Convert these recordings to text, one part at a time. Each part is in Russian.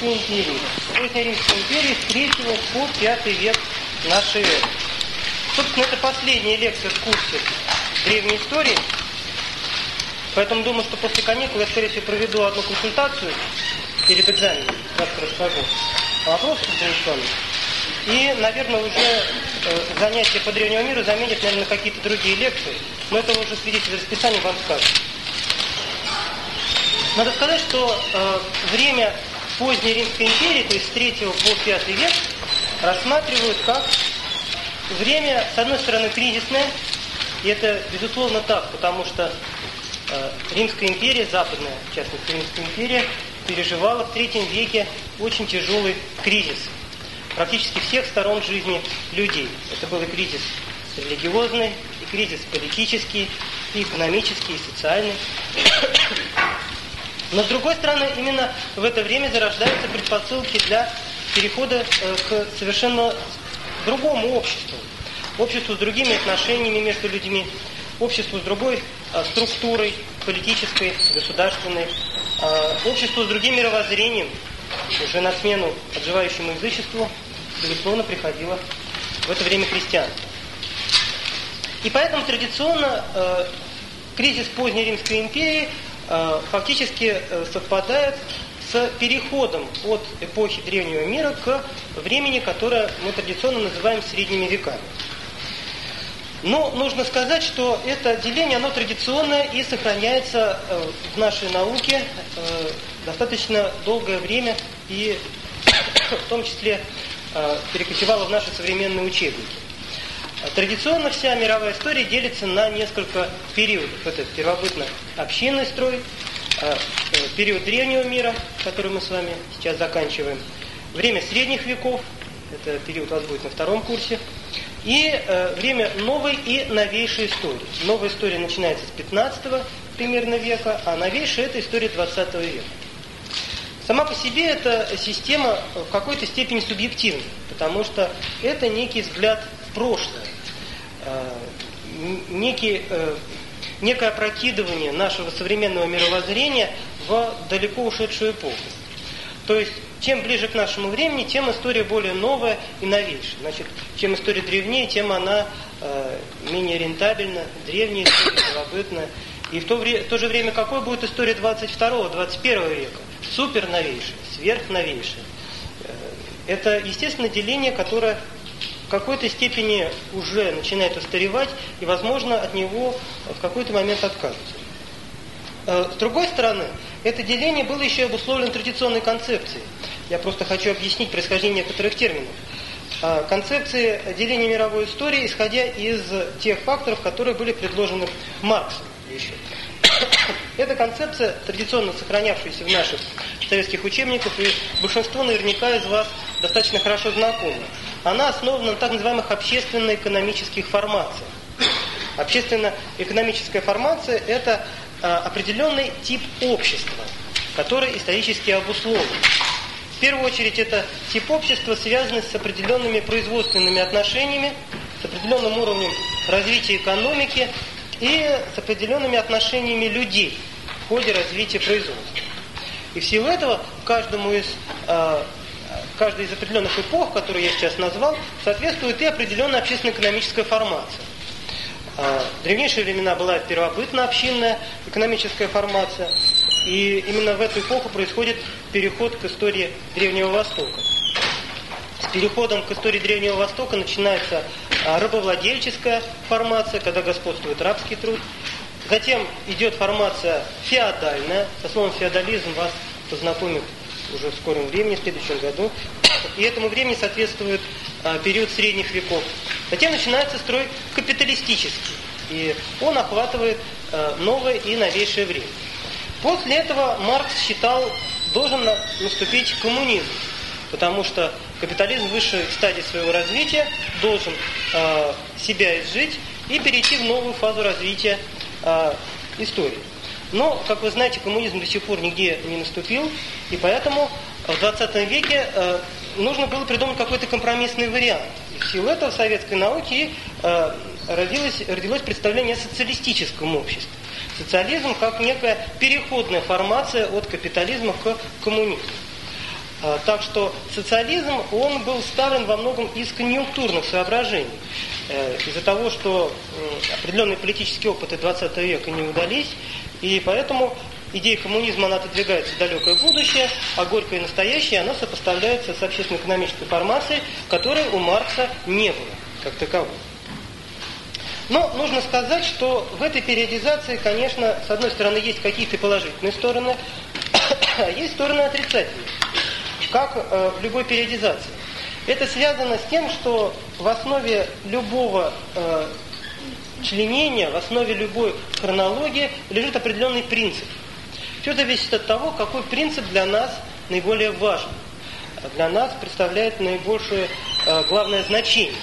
Римской империи. Поздняя Римская империя с 3 по 5 век нашей эры. Собственно, это последняя лекция в курсе древней истории. Поэтому думаю, что после каникул я, скорее всего, проведу одну консультацию перед экзаменом. Завтра расскажу о вопросах завершенных. И, наверное, уже э, занятия по древнему миру заменят, наверное, какие-то другие лекции. Но это уже свидетель расписания вам скажет. Надо сказать, что э, время поздней Римской империи, то есть с 3 по 5 век, рассматривают как время, с одной стороны, кризисное, и это, безусловно, так, потому что э, Римская империя, западная, в частности, Римская империя, переживала в третьем веке очень тяжелый кризис практически всех сторон жизни людей. Это был и кризис религиозный, и кризис политический, и экономический, и социальный. Но с другой стороны, именно в это время зарождаются предпосылки для перехода э, к совершенно другому обществу. Обществу с другими отношениями между людьми, обществу с другой э, структурой политической, государственной, э, обществу с другим мировоззрением. Уже на смену отживающему язычеству, безусловно, приходило в это время христианство. И поэтому традиционно кризис поздней Римской империи фактически э, совпадает с переходом от эпохи древнего мира к времени, которое мы традиционно называем средними веками. Но нужно сказать, что это деление, оно традиционное и сохраняется э, в нашей науке достаточно долгое время и в том числе перекочевало в наши современные учебники. Традиционно вся мировая история делится на несколько периодов. Это первобытно-общинный строй, а, э, период древнего мира, который мы с вами сейчас заканчиваем, время средних веков, это период у вас будет на втором курсе, и э, время новой и новейшей истории. Новая история начинается с 15 примерно века, а новейшая это история 20 века. Сама по себе эта система в какой-то степени субъективна, потому что это некий взгляд прошлое, э, некий, э, некое опрокидывание нашего современного мировоззрения в далеко ушедшую эпоху. То есть, чем ближе к нашему времени, тем история более новая и новейшая. Значит, чем история древнее, тем она э, менее рентабельна, древняя история. И в то, в то же время, какой будет история 22-21 века? Супер сверхновейшая. Э, это, естественно, деление, которое в какой-то степени уже начинает устаревать, и, возможно, от него в какой-то момент отказываться. Э, с другой стороны, это деление было еще обусловлено традиционной концепцией. Я просто хочу объяснить происхождение некоторых терминов. Э, концепции деления мировой истории, исходя из тех факторов, которые были предложены Марксом еще. Эта концепция, традиционно сохранявшаяся в наших советских учебниках, и большинство наверняка из вас достаточно хорошо знакома она основана на так называемых общественно-экономических формациях. Общественно-экономическая формация – это а, определенный тип общества, который исторически обусловлен. В первую очередь это тип общества, связанный с определенными производственными отношениями, с определенным уровнем развития экономики и с определенными отношениями людей в ходе развития производства. И в силу этого каждому из э, каждой из определенных эпох, которые я сейчас назвал, соответствует и определенная общественно-экономическая формация. А, в древнейшие времена была первобытно-общинная экономическая формация, и именно в эту эпоху происходит переход к истории Древнего Востока. С переходом к истории Древнего Востока начинается а, рабовладельческая формация, когда господствует рабский труд. Затем идет формация феодальная. Со словом феодализм вас познакомит уже в скором времени, в следующем году. И этому времени соответствует а, период средних веков. Затем начинается строй капиталистический. И он охватывает а, новое и новейшее время. После этого Маркс считал, должен наступить коммунизм. Потому что капитализм в высшей стадии своего развития должен э, себя изжить и перейти в новую фазу развития э, истории. Но, как вы знаете, коммунизм до сих пор нигде не наступил, и поэтому в 20 веке э, нужно было придумать какой-то компромиссный вариант. И в силу этого советской науке э, родилось, родилось представление о социалистическом обществе. Социализм как некая переходная формация от капитализма к коммунизму. Так что социализм, он был ставлен во многом из конъюнктурных соображений. Из-за того, что определенные политические опыты 20 века не удались, и поэтому идея коммунизма, она отодвигается в далекое будущее, а горькое настоящее, оно сопоставляется с общественно-экономической формацией, которой у Маркса не было, как таковой. Но нужно сказать, что в этой периодизации, конечно, с одной стороны, есть какие-то положительные стороны, а есть стороны отрицательные, как э, в любой периодизации. Это связано с тем, что в основе любого э, членения, в основе любой хронологии лежит определенный принцип. Все зависит от того, какой принцип для нас наиболее важен, для нас представляет наибольшее э, главное значение.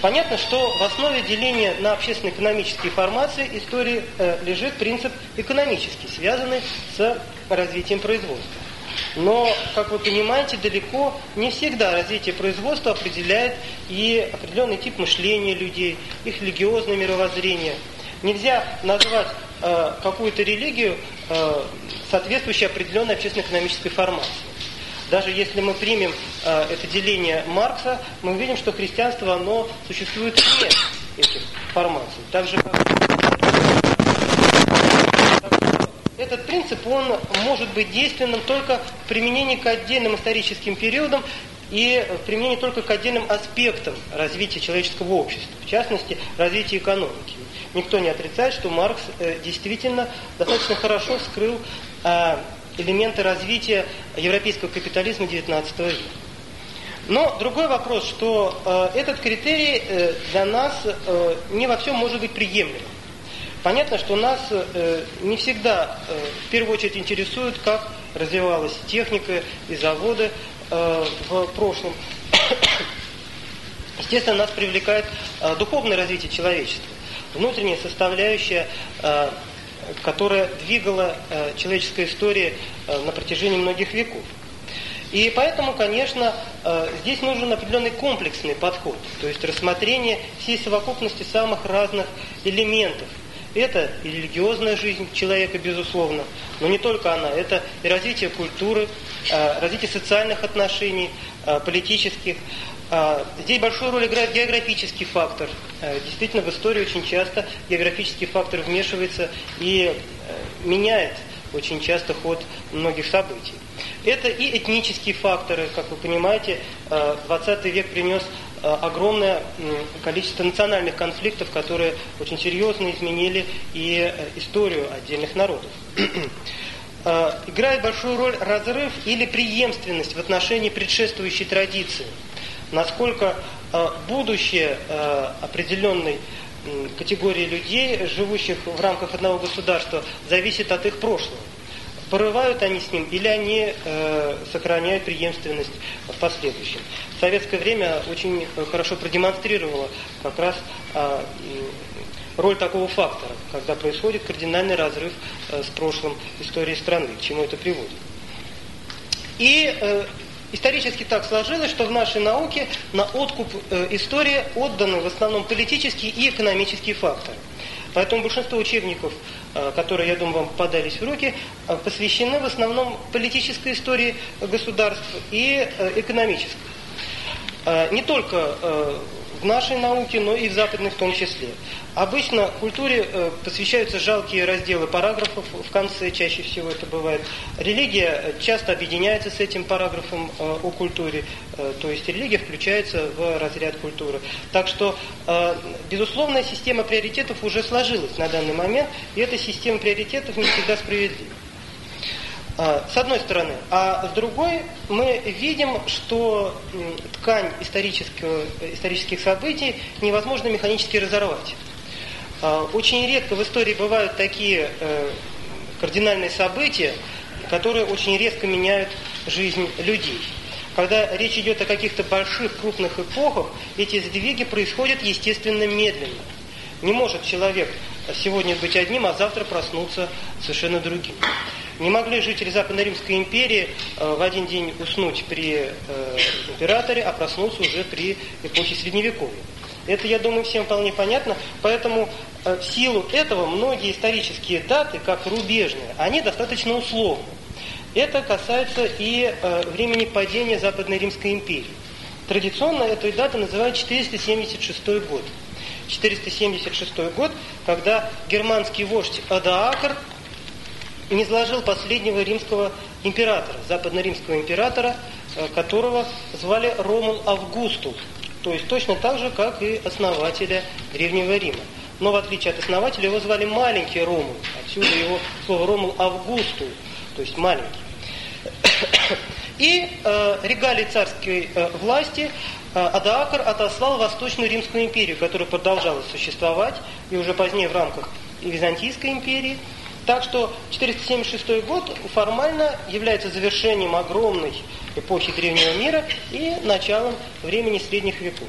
Понятно, что в основе деления на общественно-экономические формации истории э, лежит принцип экономический, связанный с развитием производства. Но, как вы понимаете, далеко не всегда развитие производства определяет и определенный тип мышления людей, их религиозное мировоззрение. Нельзя назвать э, какую-то религию э, соответствующей определенной общественно-экономической формации. Даже если мы примем э, это деление Маркса, мы увидим, что христианство, оно существует вне этих формаций. Так же, как этот принцип, он может быть действенным только в применении к отдельным историческим периодам и в применении только к отдельным аспектам развития человеческого общества, в частности, развития экономики. Никто не отрицает, что Маркс э, действительно достаточно хорошо скрыл э, элементы развития европейского капитализма XIX века. Но другой вопрос, что э, этот критерий для нас не во всем может быть приемлемым. Понятно, что нас э, не всегда э, в первую очередь интересует, как развивалась техника и заводы э, в прошлом. Естественно, нас привлекает духовное развитие человечества, внутренняя составляющая которая двигала э, человеческая история э, на протяжении многих веков. И поэтому, конечно, здесь нужен определенный комплексный подход, то есть рассмотрение всей совокупности самых разных элементов. Это и религиозная жизнь человека, безусловно, но не только она. Это и развитие культуры, развитие социальных отношений, политических, а, здесь большую роль играет географический фактор. Э, действительно, в истории очень часто географический фактор вмешивается и э, меняет очень часто ход многих событий. Это и этнические факторы, как вы понимаете, 20 э, век принес огромное количество национальных конфликтов, которые очень серьезно изменили и историю отдельных народов. Играет большую роль разрыв или преемственность в отношении предшествующей традиции – насколько э, будущее э, определенной категории людей, живущих в рамках одного государства, зависит от их прошлого. Порывают они с ним или они э, сохраняют преемственность в последующем. В советское время очень хорошо продемонстрировало как раз э, роль такого фактора, когда происходит кардинальный разрыв э, с прошлым истории страны, к чему это приводит. И э, Исторически так сложилось, что в нашей науке на откуп э, истории отданы в основном политические и экономические факторы. Поэтому большинство учебников, э, которые, я думаю, вам попадались в руки, э, посвящены в основном политической истории государств и э, экономической. Э, не только э, в нашей науке, но и в западной в том числе. Обычно культуре э, посвящаются жалкие разделы параграфов в конце, чаще всего это бывает. Религия э, часто объединяется с этим параграфом э, о культуре, то есть религия включается в разряд культуры. Так что, безусловная система приоритетов уже сложилась на данный момент, и эта система приоритетов не всегда справедлива. С одной стороны. А с другой мы видим, что ткань исторических событий невозможно механически разорвать. А, очень редко в истории бывают такие э, кардинальные события, которые очень резко меняют жизнь людей. Когда речь идет о каких-то больших, крупных эпохах, эти сдвиги происходят естественно медленно. Не может человек сегодня быть одним, а завтра проснуться совершенно другим не могли жители Западно-Римской империи э, в один день уснуть при э, императоре, а проснуться уже при эпохе Средневековья. Это, я думаю, всем вполне понятно. Поэтому э, в силу этого многие исторические даты, как рубежные, они достаточно условны. Это касается и э, времени падения Западной Римской империи. Традиционно эту дату называют 476 год. 476 год, когда германский вождь Адаакр не изложил последнего римского императора, западно-римского императора, э, которого звали Ромул Августул. То есть точно так же, как и основателя Древнего Рима. Но в отличие от основателя, его звали маленький Ромул. Отсюда его слово Ромул Августул, то есть маленький. И э, регалий царской э, власти э, Адаакр отослал Восточную Римскую империю, которая продолжала существовать, и уже позднее в рамках Византийской империи. Так что 476 год формально является завершением огромной эпохи Древнего мира и началом времени Средних веков.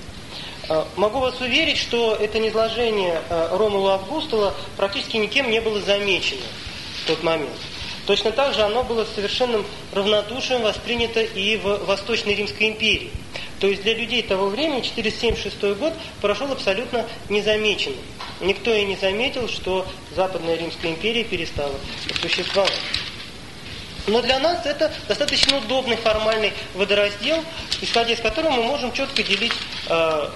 Э, могу вас уверить, что это низложение э, Ромула Августула практически никем не было замечено в тот момент. Точно так же оно было совершенным равнодушием воспринято и в Восточной Римской империи. То есть для людей того времени 476 год прошел абсолютно незамеченным. Никто и не заметил, что Западная Римская империя перестала существовать. Но для нас это достаточно удобный формальный водораздел, исходя из которого мы можем четко делить э,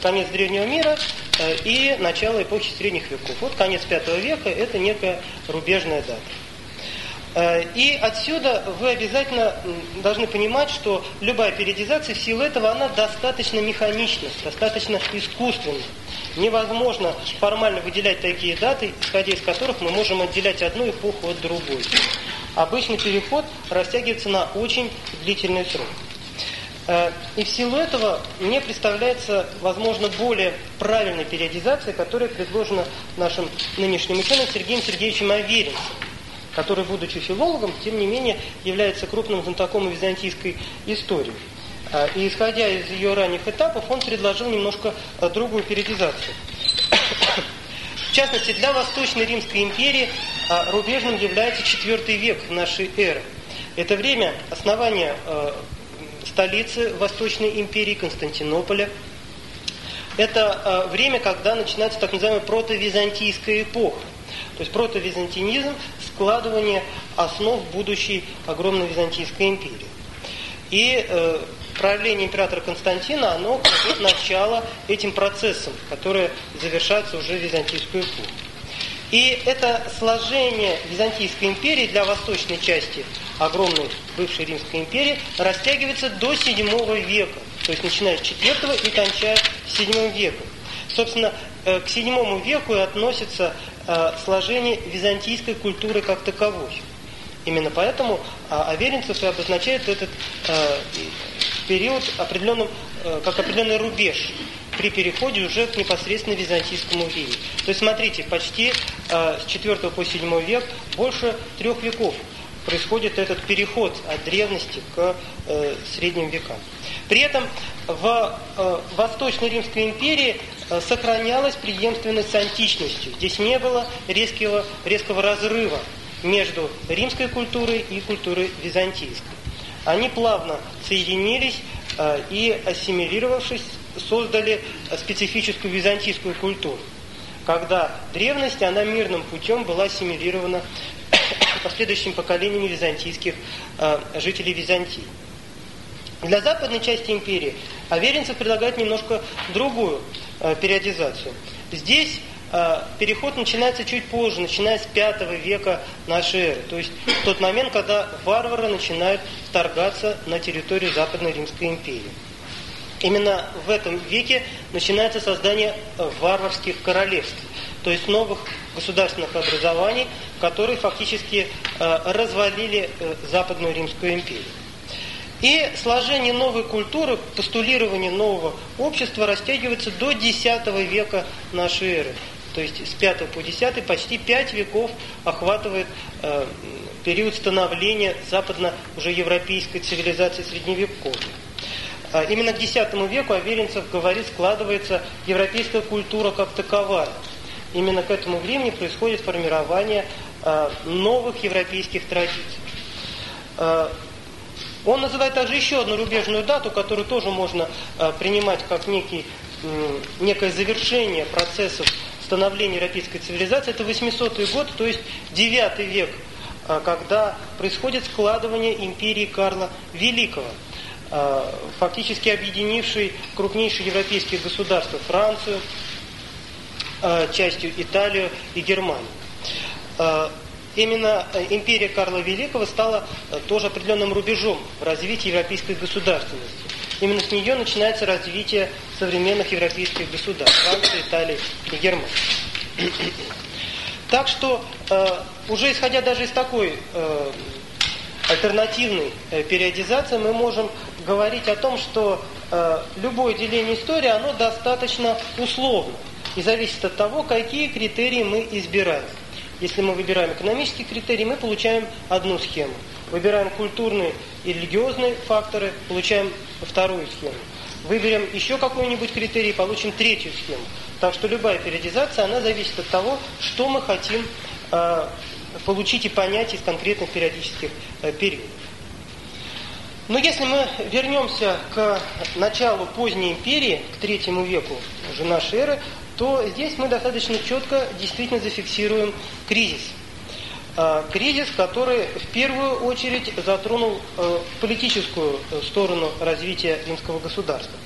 конец древнего мира э, и начало эпохи средних веков. Вот конец V века – это некая рубежная дата. Э, и отсюда вы обязательно должны понимать, что любая периодизация в силу этого, она достаточно механична, достаточно искусственна. Невозможно формально выделять такие даты, исходя из которых мы можем отделять одну эпоху от другой. Обычный переход растягивается на очень длительный срок. Э, и в силу этого мне представляется, возможно, более правильная периодизация, которая предложена нашим нынешним ученым Сергеем Сергеевичем Аверинцем который, будучи филологом, тем не менее является крупным знатоком византийской истории. А, и исходя из ее ранних этапов, он предложил немножко а, другую периодизацию. В частности, для Восточной Римской империи а, рубежным является IV век нашей эры. Это время основания столицы Восточной империи Константинополя. Это время, когда начинается так называемая протовизантийская эпоха. То есть протовизантинизм – складывание основ будущей огромной Византийской империи. И э, правление императора Константина, оно кладет начало этим процессам, которые завершаются уже в Византийскую эпоху. И это сложение Византийской империи для восточной части огромной бывшей Римской империи растягивается до VII века, то есть начиная с IV и кончая VII веком. Собственно, э, к VII веку и относится сложение византийской культуры как таковой. Именно поэтому а, Аверинцев и обозначает этот э, период определенным, как определенный рубеж при переходе уже к непосредственно византийскому времени. То есть, смотрите, почти с 4 по 7 век больше трех веков происходит этот переход от древности к средним векам. При этом в э, Восточной Римской империи э, сохранялась преемственность с античностью. Здесь не было резкого, резкого разрыва между римской культурой и культурой византийской. Они плавно соединились э, и, ассимилировавшись, создали специфическую византийскую культуру. Когда древность, она мирным путем была ассимилирована последующим поколениями византийских жителей Византии. Для западной части империи Аверинцев предлагает немножко другую э, периодизацию. Здесь э, переход начинается чуть позже, начиная с V века нашей эры. То есть в тот момент, когда варвары начинают вторгаться на территорию Западной Римской империи. Именно в этом веке начинается создание э, варварских королевств, то есть новых государственных образований, которые фактически э, развалили э, Западную Римскую империю. И сложение новой культуры, постулирование нового общества растягивается до X века нашей эры. То есть с 5 по 10 почти 5 веков охватывает э, период становления западно уже европейской цивилизации средневековья. А именно к X веку Аверинцев говорит, складывается европейская культура как таковая. Именно к этому времени происходит формирование новых европейских традиций. Э, он называет также еще одну рубежную дату, которую тоже можно э, принимать как некий, э, некое завершение процессов становления европейской цивилизации. Это 800 год, то есть 9 век когда происходит складывание империи Карла Великого, фактически объединившей крупнейшие европейские государства Францию, частью Италию и Германию. Именно империя Карла Великого стала тоже определенным рубежом в развитии европейской государственности. Именно с нее начинается развитие современных европейских государств Франции, Италии и Германии. Так что, э, уже исходя даже из такой э, альтернативной э, периодизации, мы можем говорить о том, что э, любое деление истории, оно достаточно условно и зависит от того, какие критерии мы избираем. Если мы выбираем экономические критерии, мы получаем одну схему. Выбираем культурные и религиозные факторы, получаем вторую схему. Выберем еще какой-нибудь критерий, получим третью схему. Так что любая периодизация, она зависит от того, что мы хотим э, получить и понять из конкретных периодических э, периодов. Но если мы вернемся к началу поздней империи, к третьему веку уже нашей эры, то здесь мы достаточно четко действительно зафиксируем кризис – а, кризис, который в первую очередь затронул э, политическую э, сторону развития римского государства.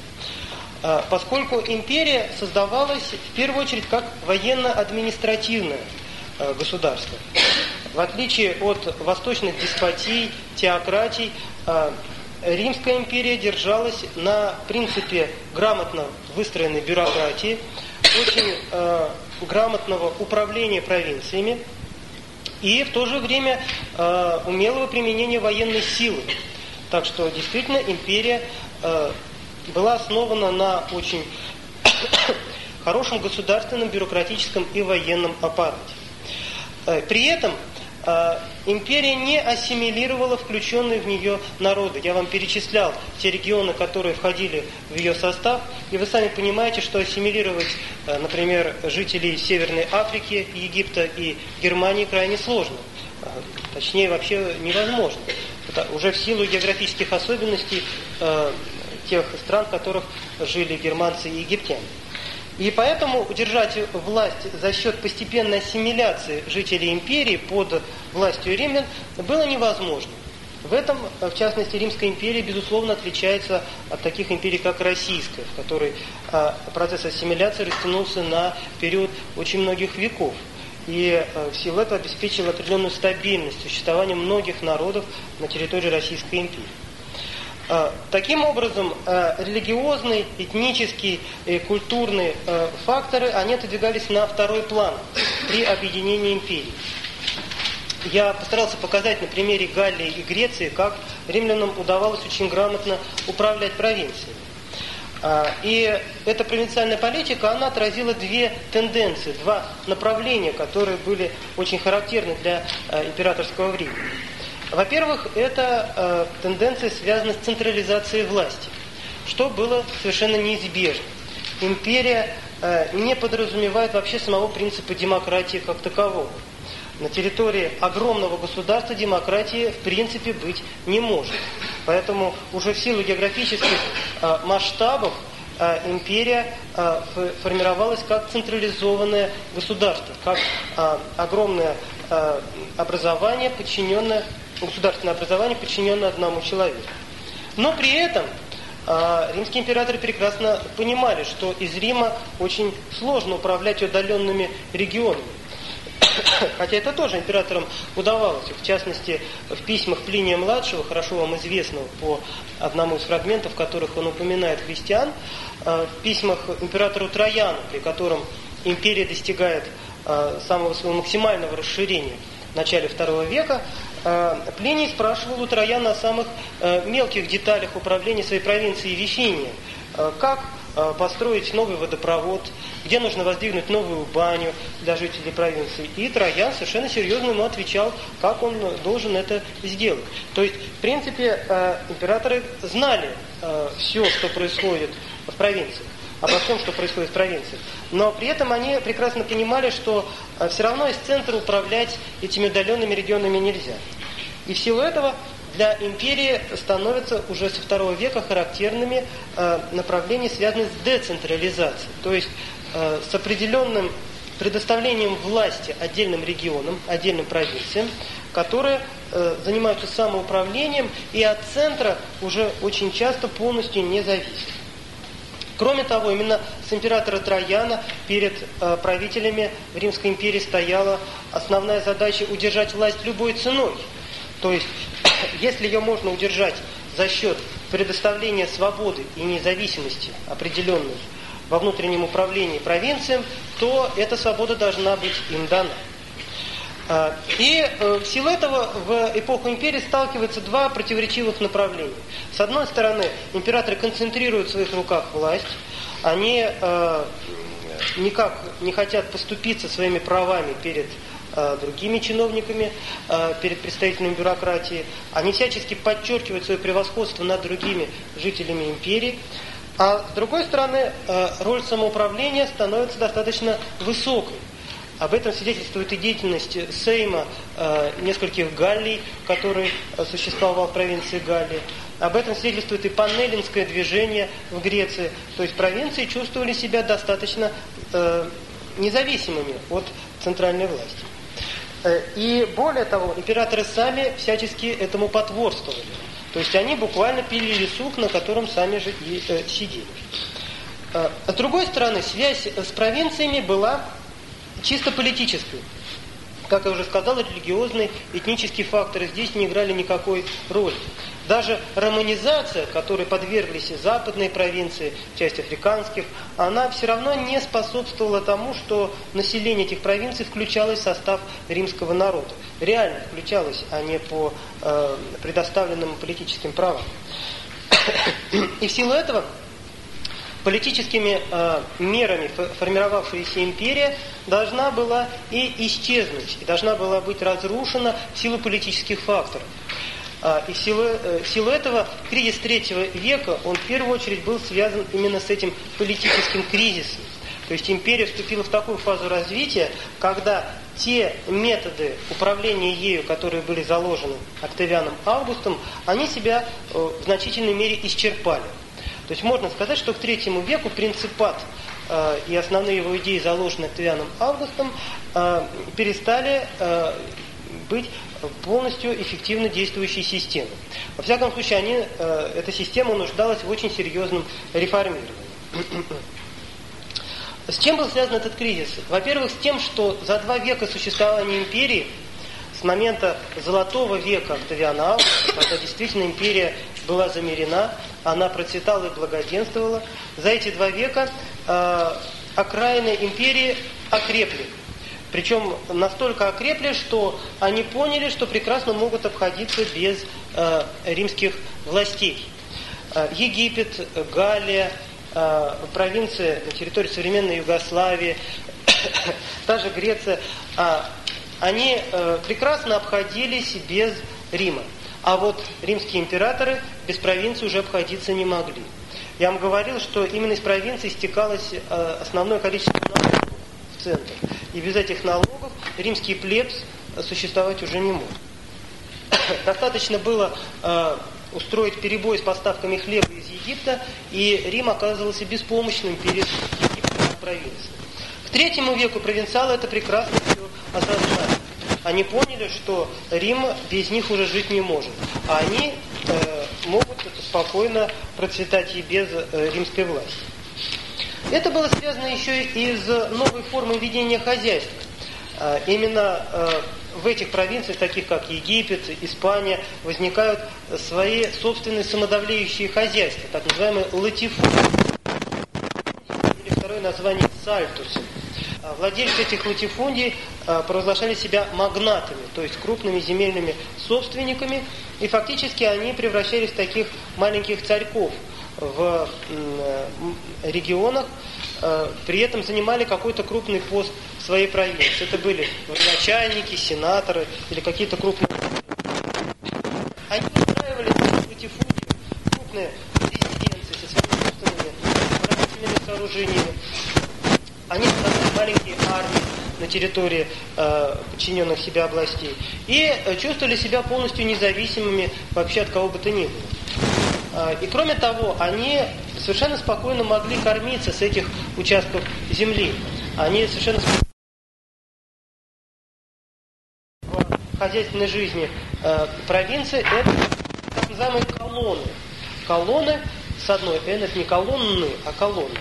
А, поскольку империя создавалась в первую очередь как военно-административное э, государство. В отличие от восточных деспотий, теократий, Римская империя держалась на принципе грамотно выстроенной бюрократии, очень грамотного управления провинциями, и в то же время э, умелого применения военной силы. Так что действительно империя э, была основана на очень хорошем государственном, бюрократическом и военном аппарате. Э, при этом империя не ассимилировала включенные в нее народы. Я вам перечислял те регионы, которые входили в ее состав, и вы сами понимаете, что ассимилировать, а, например, жителей Северной Африки, Египта и Германии крайне сложно. А, точнее, вообще невозможно. Это уже в силу географических особенностей тех стран, в которых жили германцы и египтяне. И поэтому удержать власть за счет постепенной ассимиляции жителей империи под властью римлян было невозможно. В этом, в частности, Римская империя, безусловно, отличается от таких империй, как Российская, в которой а, процесс ассимиляции растянулся на период очень многих веков. И а, в силу этого обеспечил определенную стабильность существования многих народов на территории Российской империи. А, таким образом, а, религиозные, этнические и культурные факторы, они отодвигались на второй план при объединении империи. Я постарался показать на примере Галлии и Греции, как римлянам удавалось очень грамотно управлять провинциями. И эта провинциальная политика, она отразила две тенденции, два направления, которые были очень характерны для императорского времени. Во-первых, это э, тенденция связана с централизацией власти, что было совершенно неизбежно. Империя э, не подразумевает вообще самого принципа демократии как такового. На территории огромного государства демократии в принципе быть не может. Поэтому уже в силу географических э, масштабов э, империя э, формировалась как централизованное государство, как э, огромное образование, подчиненное государственное образование, подчиненное одному человеку. Но при этом э, римские императоры прекрасно понимали, что из Рима очень сложно управлять удаленными регионами. Хотя это тоже императорам удавалось. В частности, в письмах Плиния-младшего, хорошо вам известного по одному из фрагментов, в которых он упоминает христиан, в письмах императору Трояну, при котором империя достигает самого своего максимального расширения в начале II века, Плиний спрашивал у Трояна о самых э, мелких деталях управления своей провинцией Вифиния. Э, как построить новый водопровод, где нужно воздвигнуть новую баню для жителей провинции. И Троян совершенно серьезно ему отвечал, как он должен это сделать. То есть, в принципе, императоры знали все, что происходит в провинции обо всем, что происходит в провинции. Но при этом они прекрасно понимали, что все равно из центра управлять этими удаленными регионами нельзя. И в силу этого для империи становятся уже со второго века характерными э, направления, связанные с децентрализацией, то есть э, с определенным предоставлением власти отдельным регионам, отдельным провинциям, которые э, занимаются самоуправлением и от центра уже очень часто полностью не зависят. Кроме того, именно с императора Трояна перед э, правителями Римской империи стояла основная задача удержать власть любой ценой. То есть, если ее можно удержать за счет предоставления свободы и независимости определенной во внутреннем управлении провинциям, то эта свобода должна быть им дана. А, и э, в силу этого в эпоху империи сталкиваются два противоречивых направления. С одной стороны, императоры концентрируют в своих руках власть, они э, никак не хотят поступиться своими правами перед э, другими чиновниками, перед представителями бюрократии. Они всячески подчеркивают свое превосходство над другими жителями империи. А с другой стороны, роль самоуправления становится достаточно высокой. Об этом свидетельствует и деятельность Сейма э, нескольких Галлий, который э, существовал в провинции Галлии. Об этом свидетельствует и панелинское движение в Греции. То есть провинции чувствовали себя достаточно э, независимыми от центральной власти. Э, и более того, императоры сами всячески этому потворствовали. То есть они буквально пилили сук, на котором сами же и э, сидели. Э, с другой стороны, связь с провинциями была чисто политической. Как я уже сказал, религиозные, этнические факторы здесь не играли никакой роли. Даже романизация, которой подверглись западные провинции, часть африканских, она все равно не способствовала тому, что население этих провинций включалось в состав римского народа. Реально включалось, а не по э, предоставленным политическим правам. И в силу этого политическими э, мерами формировавшаяся империя должна была и исчезнуть, и должна была быть разрушена в силу политических факторов. А, и в силу, э, в силу этого кризис третьего века, он в первую очередь был связан именно с этим политическим кризисом. То есть империя вступила в такую фазу развития, когда те методы управления ею, которые были заложены Октавианом Августом, они себя э, в значительной мере исчерпали. То есть можно сказать, что к третьему веку принципат э, и основные его идеи, заложенные Октавианом Августом, э, перестали э, быть полностью эффективно действующей системой. Во всяком случае, они, э, эта система нуждалась в очень серьезном реформировании. С чем был связан этот кризис? Во-первых, с тем, что за два века существования империи, с момента золотого века Октавиана Августа, когда действительно империя была замерена, она процветала и благоденствовала. За эти два века э, окраины империи окрепли. Причем настолько окрепли, что они поняли, что прекрасно могут обходиться без э, римских властей. Э, Египет, Галлия, э, провинции территории современной Югославии, та же Греция, э, они э, прекрасно обходились без Рима. А вот римские императоры без провинции уже обходиться не могли. Я вам говорил, что именно из провинции стекалось э, основное количество налогов в центр. И без этих налогов римский плебс существовать уже не мог. Достаточно было э, устроить перебой с поставками хлеба из Египта, и Рим оказывался беспомощным перед египетской провинцией. К третьему веку провинциалы это прекрасно все осознали они поняли, что Рим без них уже жить не может. А они э, могут спокойно процветать и без э, римской власти. Это было связано еще и с новой формой ведения хозяйства. Э, именно э, в этих провинциях, таких как Египет, Испания, возникают свои собственные самодавлеющие хозяйства, так называемые латифундии, или второе название сальтусы. А владельцы этих латифундий а, провозглашали себя магнатами, то есть крупными земельными собственниками, и фактически они превращались в таких маленьких царьков в регионах, а, при этом занимали какой-то крупный пост в своей провинции. Это были начальники, сенаторы или какие-то крупные... Они устраивали крупные резиденции со своими собственными сооружениями, они создают маленькие армии на территории э, подчиненных себе областей и э, чувствовали себя полностью независимыми вообще от кого бы то ни было. Э, и кроме того, они совершенно спокойно могли кормиться с этих участков земли. Они совершенно спокойно в хозяйственной жизни э, провинции это так называемые колонны. Колонны, с одной это не колонны, а колонны.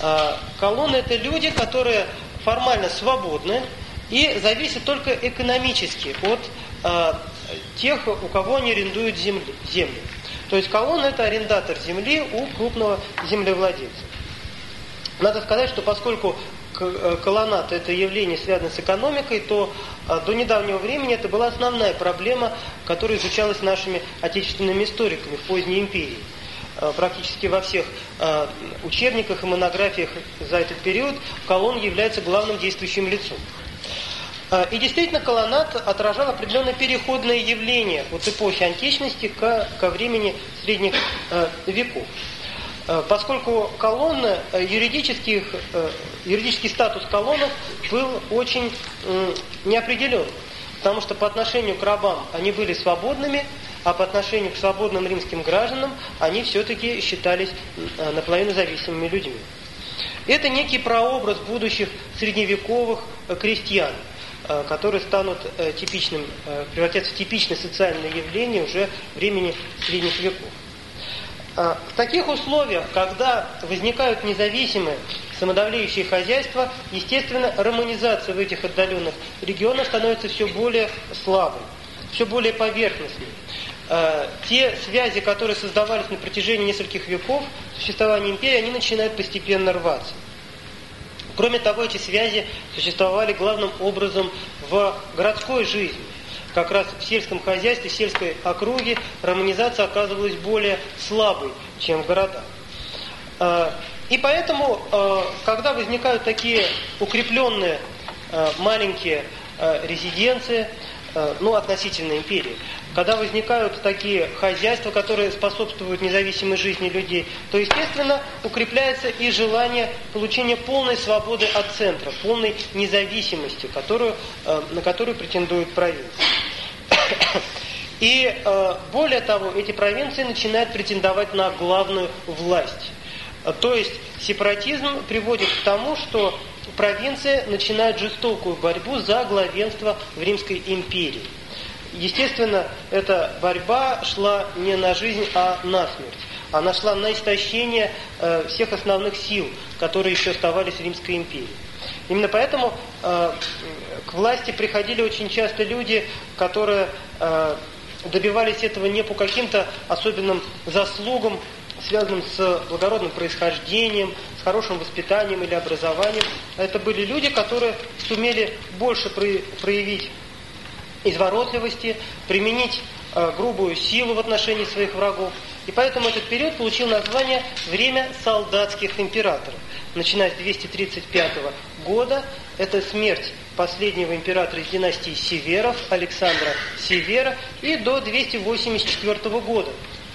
Э, колонны это люди, которые формально свободны и зависят только экономически от э, тех, у кого они арендуют земли. То есть колонна это арендатор земли у крупного землевладельца. Надо сказать, что поскольку э, колоннат это явление связано с экономикой, то э, до недавнего времени это была основная проблема, которая изучалась нашими отечественными историками в поздней империи. Э, практически во всех учебниках и монографиях за этот период колонн является главным действующим лицом. И действительно, колоннат отражал определенное переходное явление от эпохи античности к, ко времени средних веков. Э, поскольку колонны, э, юридических, э, юридический статус колоннов был очень неопределен. Потому что по отношению к рабам они были свободными, а по отношению к свободным римским гражданам они все-таки считались наполовину зависимыми людьми. Это некий прообраз будущих средневековых крестьян, которые станут типичным, превратятся в типичное социальное явление уже времени средних веков. В таких условиях, когда возникают независимые самодавляющие хозяйства, естественно, романизация в этих отдаленных регионах становится все более слабой, все более поверхностной. А, те связи, которые создавались на протяжении нескольких веков существования империи, они начинают постепенно рваться. Кроме того, эти связи существовали главным образом в городской жизни как раз в сельском хозяйстве, в сельской округе романизация оказывалась более слабой, чем в городах. А, и поэтому, а, когда возникают такие укрепленные маленькие резиденции, ну, относительно империи, когда возникают такие хозяйства, которые способствуют независимой жизни людей, то, естественно, укрепляется и желание получения полной свободы от центра, полной независимости, которую, на которую претендует провинция. И э, более того, эти провинции начинают претендовать на главную власть. То есть сепаратизм приводит к тому, что провинции начинают жестокую борьбу за главенство в Римской империи. Естественно, эта борьба шла не на жизнь, а на смерть. Она шла на истощение э, всех основных сил, которые еще оставались в Римской империи. Именно поэтому э, к власти приходили очень часто люди, которые э, добивались этого не по каким-то особенным заслугам, связанным с благородным происхождением, с хорошим воспитанием или образованием. Это были люди, которые сумели больше проявить изворотливости, применить э, грубую силу в отношении своих врагов. И поэтому этот период получил название «Время солдатских императоров». Начиная с 235 года, это смерть последнего императора из династии Северов, Александра Севера, и до 284 года,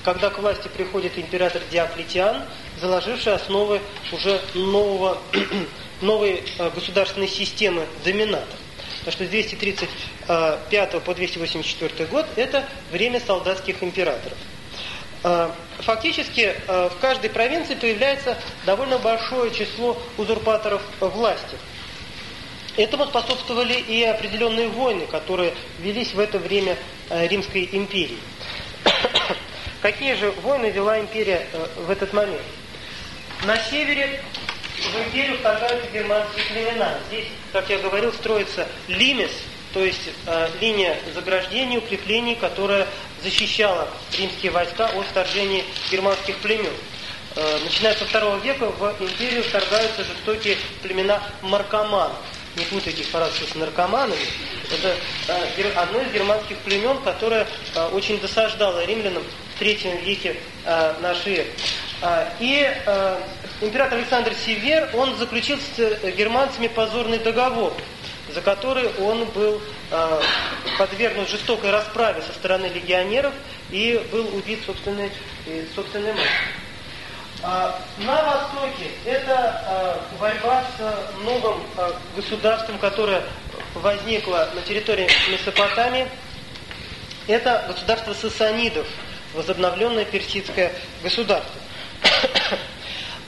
когда к власти приходит император Диоклетиан, заложивший основы уже нового, новой э, государственной системы доминатов. Потому что с 235 по 284 год это время солдатских императоров. Э, фактически э, в каждой провинции появляется довольно большое число узурпаторов власти. Этому способствовали и определенные войны, которые велись в это время Римской империи. Какие же войны вела империя в этот момент? На севере в империю вторгаются германские племена. Здесь, как я говорил, строится лимес, то есть э, линия заграждения, укреплений, которая защищала римские войска от вторжения германских племен. Э, начиная со второго века в империю вторгаются жестокие племена маркоманов. Не путайте их по с наркоманами. Это э, одно из германских племен, которое э, очень досаждало римлянам третьем веке э, нашей эры. Э, и э, император Александр Север, он заключил с э, германцами позорный договор – за который он был э, подвергнут жестокой расправе со стороны легионеров и был убит собственной, собственной матерью. А, на Востоке это а, борьба с новым а, государством, которое возникло на территории Месопотамии. Это государство сасанидов, возобновленное персидское государство.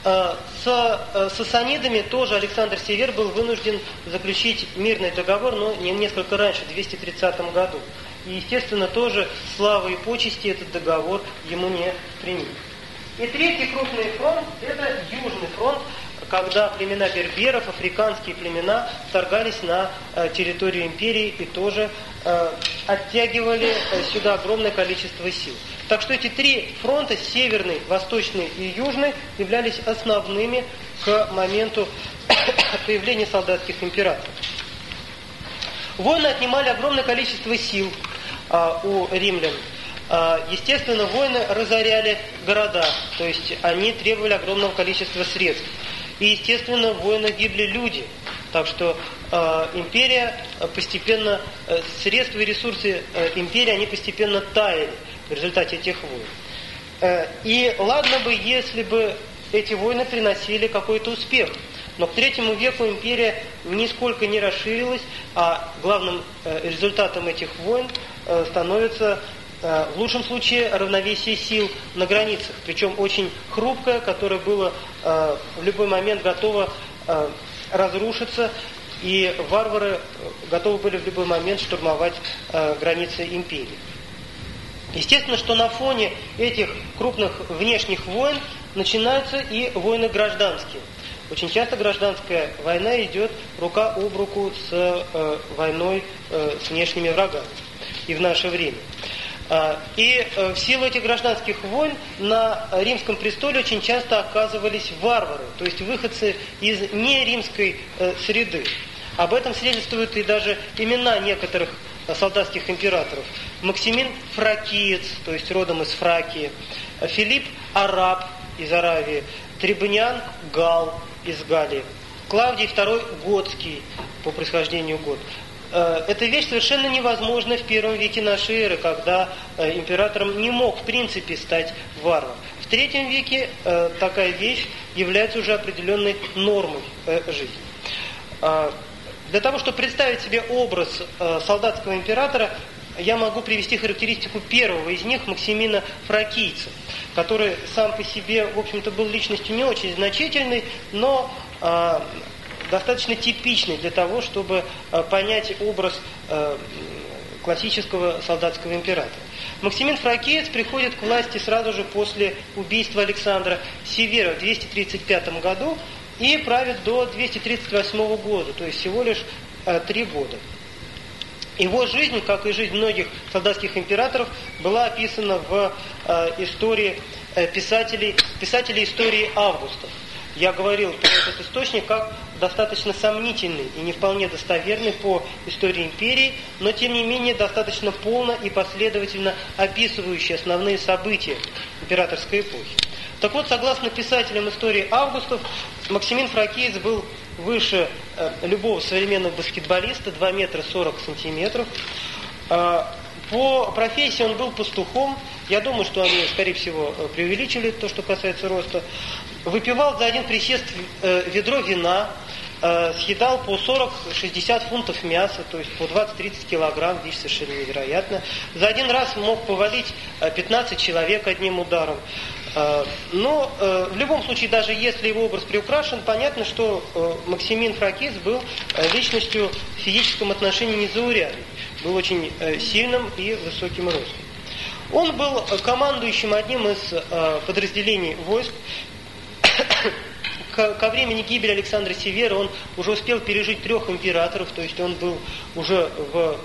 С сасанидами тоже Александр Север был вынужден заключить мирный договор, но не несколько раньше, в 230 году. И, естественно, тоже славы и почести этот договор ему не приняли. И третий крупный фронт – это Южный фронт, когда племена берберов, африканские племена вторгались на э, территорию империи и тоже э, оттягивали э, сюда огромное количество сил. Так что эти три фронта, северный, восточный и южный, являлись основными к моменту появления солдатских императоров. Войны отнимали огромное количество сил у римлян. Естественно, войны разоряли города, то есть они требовали огромного количества средств. И, естественно, в войнах гибли люди. Так что э, империя постепенно, э, средства и ресурсы э, империи, они постепенно таяли в результате этих войн. Э, и ладно бы, если бы эти войны приносили какой-то успех. Но к третьему веку империя нисколько не расширилась, а главным э, результатом этих войн э, становится Э, в лучшем случае равновесие сил на границах, причем очень хрупкое, которое было э, в любой момент готово э, разрушиться, и варвары готовы были в любой момент штурмовать границы империи. Естественно, что на фоне этих крупных внешних войн начинаются и войны гражданские. Очень часто гражданская война идет рука об руку с войной с внешними врагами. И в наше время. А, и э, в силу этих гражданских войн на римском престоле очень часто оказывались варвары, то есть выходцы из неримской э, среды. Об этом свидетельствуют и даже имена некоторых э, солдатских императоров. Максимин Фракиец, то есть родом из Фракии, Филипп Араб из Аравии, Трибунян Гал из Галии, Клавдий II Готский по происхождению год, Э, эта вещь совершенно невозможна в первом веке нашей эры, когда э, императором не мог в принципе стать варвар. В третьем веке э, такая вещь является уже определенной нормой жизни. Для того, чтобы представить себе образ солдатского императора, я могу привести характеристику первого из них, Максимина Фракийца, который сам по себе, в общем-то, был личностью не очень значительной, но достаточно типичный для того, чтобы э, понять образ э, классического солдатского императора. Максимин Фракиец приходит к власти сразу же после убийства Александра Севера в 235 году и правит до 238 года, то есть всего лишь э, три года. Его жизнь, как и жизнь многих солдатских императоров, была описана в истории писателей, писателей истории Августов. Я говорил про этот источник как достаточно сомнительный и не вполне достоверный по истории империи, но тем не менее достаточно полно и последовательно описывающий основные события императорской эпохи. Так вот, согласно писателям истории Августов, Максимин Фракиец был выше э, любого современного баскетболиста, 2 метра 40 сантиметров. Э, по профессии он был пастухом. Я думаю, что они, скорее всего, э, преувеличили то, что касается роста. Выпивал за один присест э, ведро вина, э, съедал по 40-60 фунтов мяса, то есть по 20-30 килограмм, вещь совершенно невероятно. За один раз мог повалить 15 человек одним ударом. Но в любом случае, даже если его образ приукрашен, понятно, что Максимин Фракис был личностью в физическом отношении незаурядной был очень э, сильным и высоким ростом. Он был командующим одним из э, подразделений войск. Ко времени гибели Александра Севера он уже успел пережить трех императоров, то есть он был уже в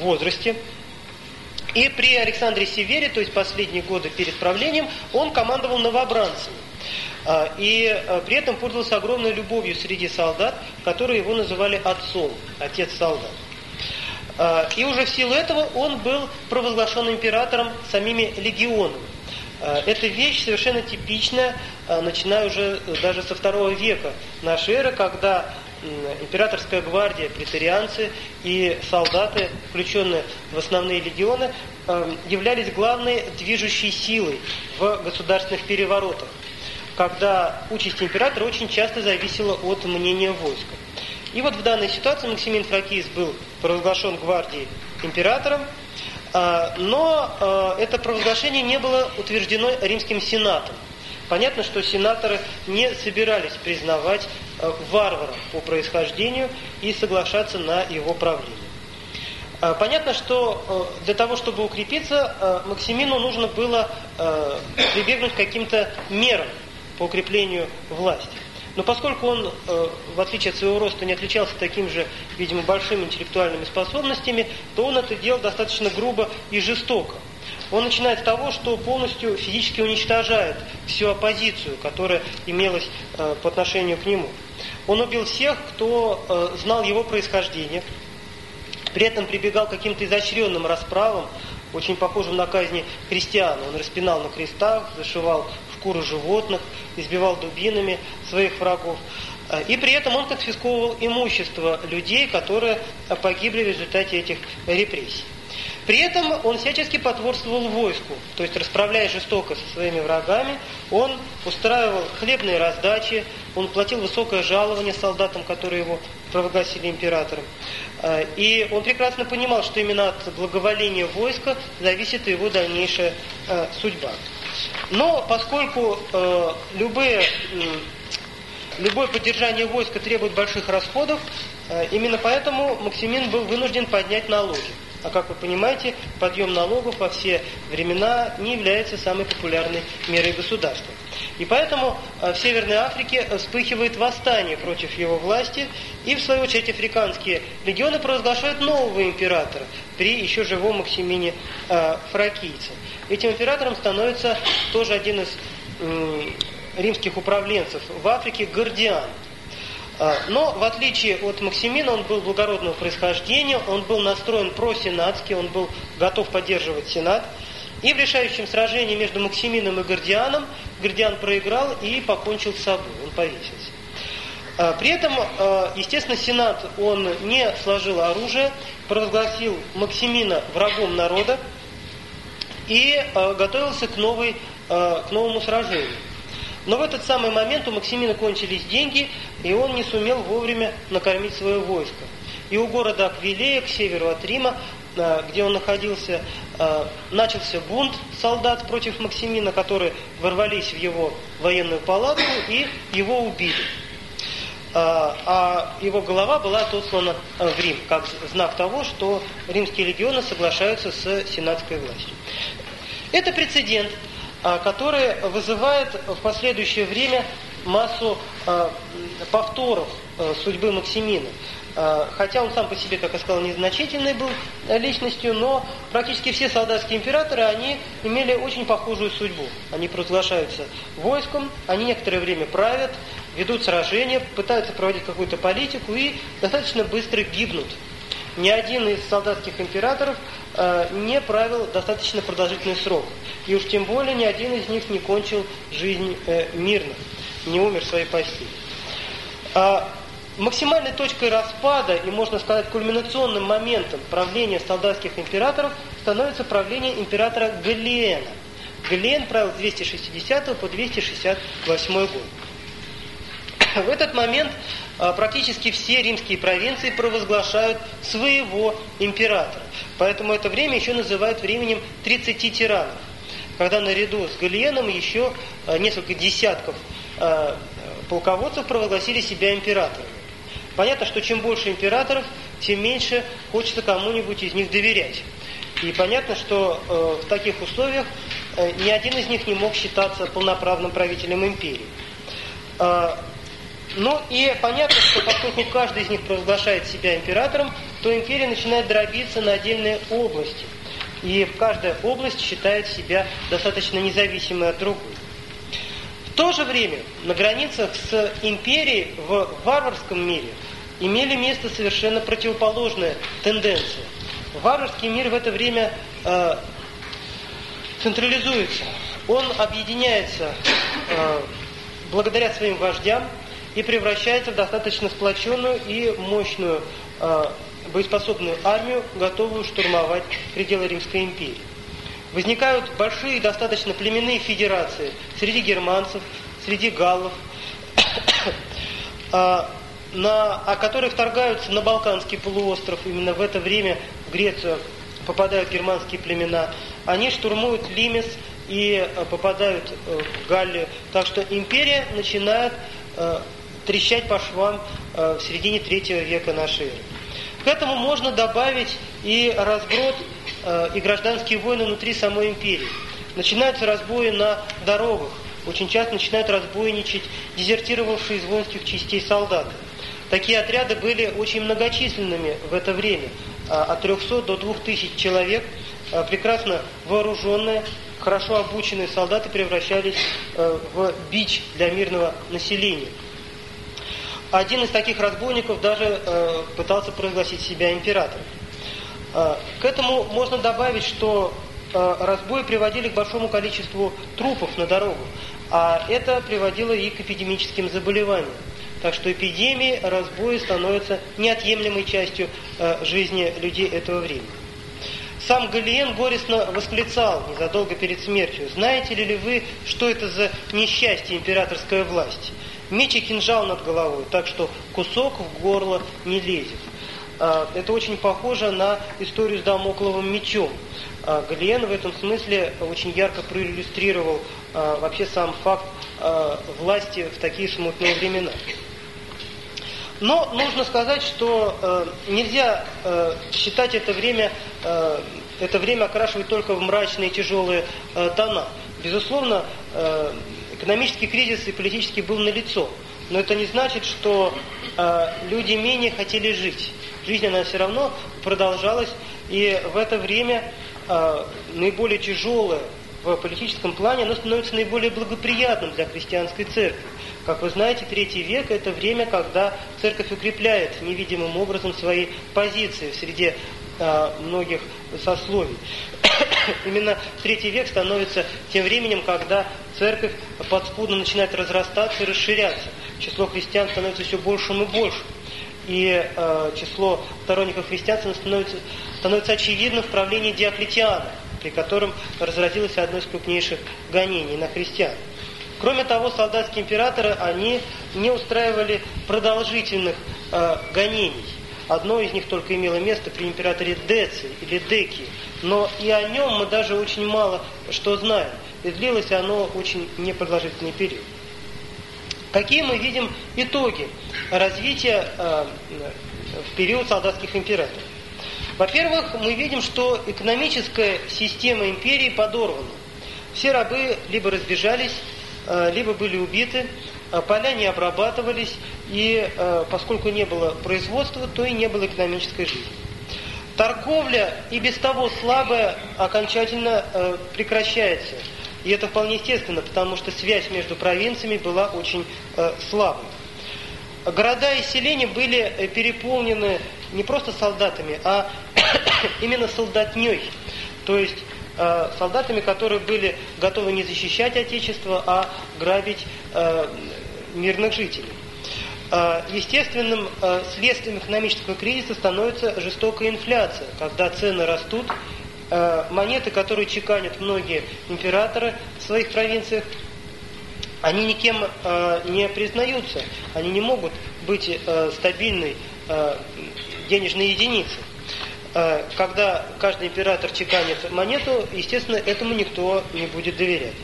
возрасте. И при Александре Севере, то есть последние годы перед правлением, он командовал новобранцами. А, и э, при этом пользовался огромной любовью среди солдат, которые его называли отцом, отец солдат. А, и уже в силу этого он был провозглашен императором самими легионами. А, эта вещь совершенно типичная, а, начиная уже даже со второго века нашей эры, когда императорская гвардия, претарианцы и солдаты, включенные в основные легионы, являлись главной движущей силой в государственных переворотах, когда участь императора очень часто зависела от мнения войска. И вот в данной ситуации Максимин Фракиис был провозглашен гвардией императором, но а, это провозглашение не было утверждено римским сенатом. Понятно, что сенаторы не собирались признавать э, варвара по происхождению и соглашаться на его правление. Э, понятно, что э, для того, чтобы укрепиться, Максимину нужно было прибегнуть к каким-то мерам по укреплению власти. Но поскольку он, в отличие от своего роста, не отличался таким же, видимо, большими интеллектуальными способностями, то он это делал достаточно грубо и жестоко. Он начинает с того, что полностью физически уничтожает всю оппозицию, которая имелась э, по отношению к нему. Он убил всех, кто э, знал его происхождение, при этом прибегал к каким-то изощренным расправам, очень похожим на казни христиан. Он распинал на крестах, зашивал шкуры животных, избивал дубинами своих врагов. Э, и при этом он конфисковывал имущество людей, которые погибли в результате этих репрессий. При этом он всячески потворствовал войску, то есть расправляясь жестоко со своими врагами, он устраивал хлебные раздачи, он платил высокое жалование солдатам, которые его провозгласили императором. Э, и он прекрасно понимал, что именно от благоволения войска зависит его дальнейшая э, судьба. Но поскольку э, любые, любое поддержание войска требует больших расходов, именно поэтому Максимин был вынужден поднять налоги. А как вы понимаете, подъем налогов во все времена не является самой популярной мерой государства. И поэтому э, в Северной Африке вспыхивает восстание против его власти, и в свою очередь африканские легионы провозглашают нового императора при еще живом Максимине э, Фракийце. Этим императором становится тоже один из э, римских управленцев в Африке Гордиан – а, но, в отличие от Максимина, он был благородного происхождения, он был настроен просенатски, он был готов поддерживать Сенат. И в решающем сражении между Максимином и Гордианом Гордиан проиграл и покончил с собой, он повесился. А, при этом, а, естественно, Сенат, он не сложил оружие, провозгласил Максимина врагом народа и готовился к, новой, к новому сражению. Но в этот самый момент у Максимина кончились деньги, и он не сумел вовремя накормить свое войско. И у города Аквилея, к северу от Рима, а, где он находился, а, начался бунт солдат против Максимина, которые ворвались в его военную палатку и его убили. А, а его голова была отослана в Рим, как знак того, что римские легионы соглашаются с сенатской властью. Это прецедент, а, который вызывает в последующее время массу а, повторов судьбы Максимина. Хотя он сам по себе, как я сказал, незначительной был личностью, но практически все солдатские императоры, они имели очень похожую судьбу. Они провозглашаются войском, они некоторое время правят, ведут сражения, пытаются проводить какую-то политику и достаточно быстро гибнут. Ни один из солдатских императоров Э, не правил достаточно продолжительный срок. И уж тем более ни один из них не кончил жизнь э, мирно, не умер в своей постели. А максимальной точкой распада и, можно сказать, кульминационным моментом правления солдатских императоров становится правление императора Галлиена. Галлиен правил с 260 по 268 год. В этот момент а, практически все римские провинции провозглашают своего императора. Поэтому это время еще называют временем 30 тиранов. Когда наряду с Галиеном еще а, несколько десятков а, полководцев провозгласили себя императорами. Понятно, что чем больше императоров, тем меньше хочется кому-нибудь из них доверять. И понятно, что в таких условиях ни один из них не мог считаться полноправным правителем империи. Ну и понятно, что поскольку каждый из них провозглашает себя императором, то империя начинает дробиться на отдельные области. И каждая область считает себя достаточно независимой от другой. В то же время на границах с империей в варварском мире имели место совершенно противоположная тенденция. Варварский мир в это время э, централизуется. Он объединяется э, благодаря своим вождям, и превращается в достаточно сплоченную и мощную э, боеспособную армию, готовую штурмовать пределы Римской империи. Возникают большие достаточно племенные федерации среди германцев, среди галлов, а, на, а которые вторгаются на Балканский полуостров. Именно в это время в Грецию попадают германские племена. Они штурмуют Лимес, и попадают в Галлию. Так что империя начинает трещать по швам в середине третьего века нашей эры. К этому можно добавить и разброд и гражданские войны внутри самой империи. Начинаются разбои на дорогах, очень часто начинают разбойничать дезертировавшие из воинских частей солдаты. Такие отряды были очень многочисленными в это время. А, от 300 до 2000 человек, прекрасно вооруженные, хорошо обученные солдаты превращались в бич для мирного населения. Один из таких разбойников даже пытался провозгласить себя императором. К этому можно добавить, что разбои приводили к большому количеству трупов на дорогу, а это приводило и к эпидемическим заболеваниям. Так что эпидемии, разбои становятся неотъемлемой частью э, жизни людей этого времени. Сам Галиен горестно восклицал незадолго перед смертью, «Знаете ли вы, что это за несчастье императорская власть? Меч и кинжал над головой, так что кусок в горло не лезет». Э, это очень похоже на историю с Дамокловым мечом. Э, Галиен в этом смысле очень ярко проиллюстрировал э, вообще сам факт власти в такие смутные времена. Но нужно сказать, что э, нельзя э, считать это время, э, это время окрашивать только в мрачные тяжелые э, тона. Безусловно, э, экономический кризис и политический был налицо. Но это не значит, что э, люди менее хотели жить. Жизнь, она все равно продолжалась. И в это время э, наиболее тяжелое в политическом плане, оно становится наиболее благоприятным для христианской церкви. Как вы знаете, третий век – это время, когда церковь укрепляет невидимым образом свои позиции в среде многих сословий. Именно третий век становится тем временем, когда церковь подспудно начинает разрастаться и расширяться. Число христиан становится все большим и большим. И э, число сторонников христианства становится, становится очевидным в правлении Диоклетиана, при котором разразилось одно из крупнейших гонений на христиан. Кроме того, солдатские императоры, они не устраивали продолжительных э, гонений. Одно из них только имело место при императоре Деци или Деки, но и о нем мы даже очень мало что знаем. И длилось оно очень непродолжительный период. Какие мы видим итоги развития э, в период солдатских императоров? Во-первых, мы видим, что экономическая система империи подорвана. Все рабы либо разбежались, Э, либо были убиты, поля не обрабатывались, и э, поскольку не было производства, то и не было экономической жизни. Торговля и без того слабая окончательно прекращается. И это вполне естественно, потому что связь между провинциями была очень слабой. Города и селения были переполнены не просто солдатами, а именно солдатней. То есть э, солдатами, которые были готовы не защищать Отечество, а грабить э, мирных жителей. Э, естественным следствием экономического кризиса становится жестокая инфляция, когда цены растут, монеты, которые чеканят многие императоры в своих провинциях, они никем не признаются, они не могут быть стабильной денежной единицей. Э, когда каждый император чеканит монету, естественно, этому никто не будет доверять.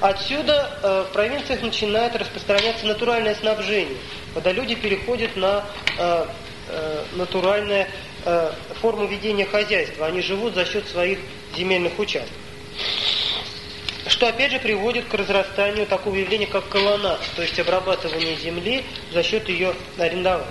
Отсюда э, в провинциях начинает распространяться натуральное снабжение, когда люди переходят на э, натуральную форму ведения хозяйства. Они живут за счет своих земельных участков. Что опять же приводит к разрастанию такого явления, как колоннад, то есть обрабатывание земли за счет ее арендования.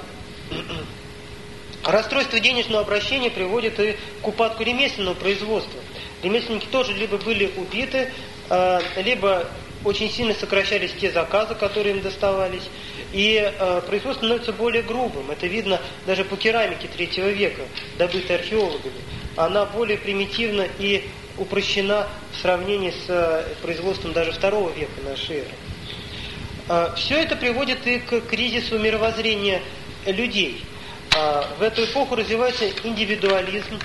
Расстройство денежного обращения приводит и к упадку ремесленного производства. Ремесленники тоже либо были убиты, э, либо очень сильно сокращались те заказы, которые им доставались, и э, производство становится более грубым. Это видно даже по керамике третьего века, добытой археологами. Она более примитивна и упрощена в сравнении с э, производством даже второго века нашей эры. Все это приводит и к кризису мировоззрения людей – в эту эпоху развивается индивидуализм,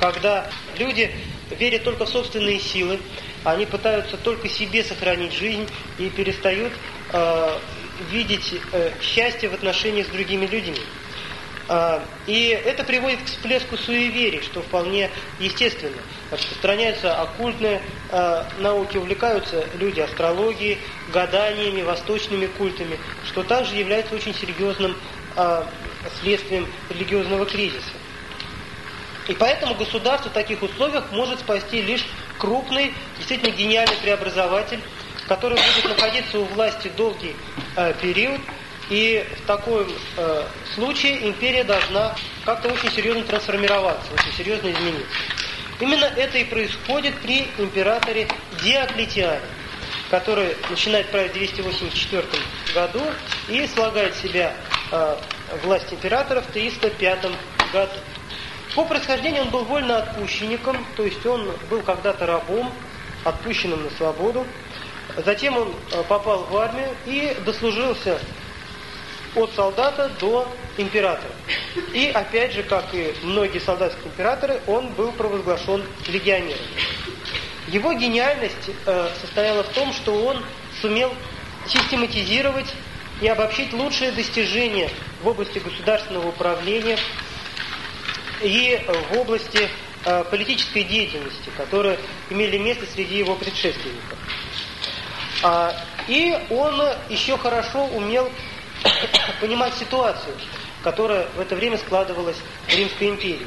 когда люди верят только в собственные силы, они пытаются только себе сохранить жизнь и перестают э, видеть э, счастье в отношениях с другими людьми. А, и это приводит к всплеску суеверий, что вполне естественно. Распространяются оккультные а, науки, увлекаются люди астрологией, гаданиями, восточными культами, что также является очень серьезным а, следствием религиозного кризиса. И поэтому государство в таких условиях может спасти лишь крупный, действительно гениальный преобразователь, который будет находиться у власти долгий э, период, и в таком э, случае империя должна как-то очень серьезно трансформироваться, очень серьезно измениться. Именно это и происходит при императоре Диоклетиане, который начинает править в 284 году и слагает себя э, власть императора в 305 году. По происхождению он был вольноотпущенником, то есть он был когда-то рабом, отпущенным на свободу. Затем он э, попал в армию и дослужился от солдата до императора. И опять же, как и многие солдатские императоры, он был провозглашен легионером. Его гениальность э, состояла в том, что он сумел систематизировать и обобщить лучшие достижения в области государственного управления и в области э, политической деятельности, которые имели место среди его предшественников. А, и он еще хорошо умел понимать ситуацию, которая в это время складывалась в Римской империи.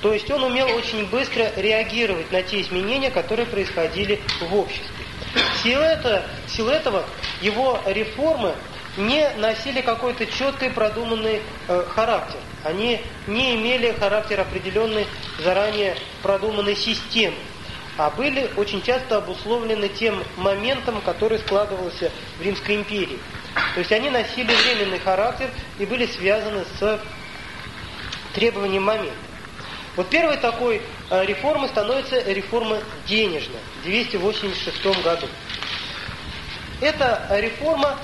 То есть он умел очень быстро реагировать на те изменения, которые происходили в обществе. В силу, это, в силу этого его реформы не носили какой-то четкий продуманный э, характер. Они не имели характер определенной заранее продуманной системы, а были очень часто обусловлены тем моментом, который складывался в Римской империи. То есть они носили временный характер и были связаны с требованием момента. Вот первой такой э, реформой становится реформа денежная в 286 году. Эта реформа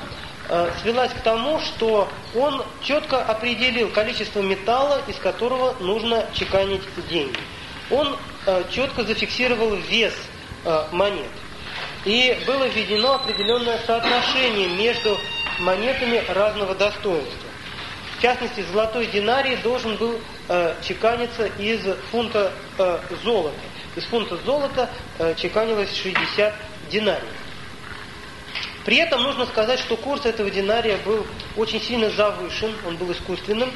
свелась к тому, что он четко определил количество металла, из которого нужно чеканить деньги. Он э, четко зафиксировал вес монет. И было введено определенное соотношение между монетами разного достоинства. В частности, золотой динарий должен был э, чеканиться из фунта э, золота. Из фунта золота э, чеканилось 60 динариев. При этом нужно сказать, что курс этого динария был очень сильно завышен, он был искусственным.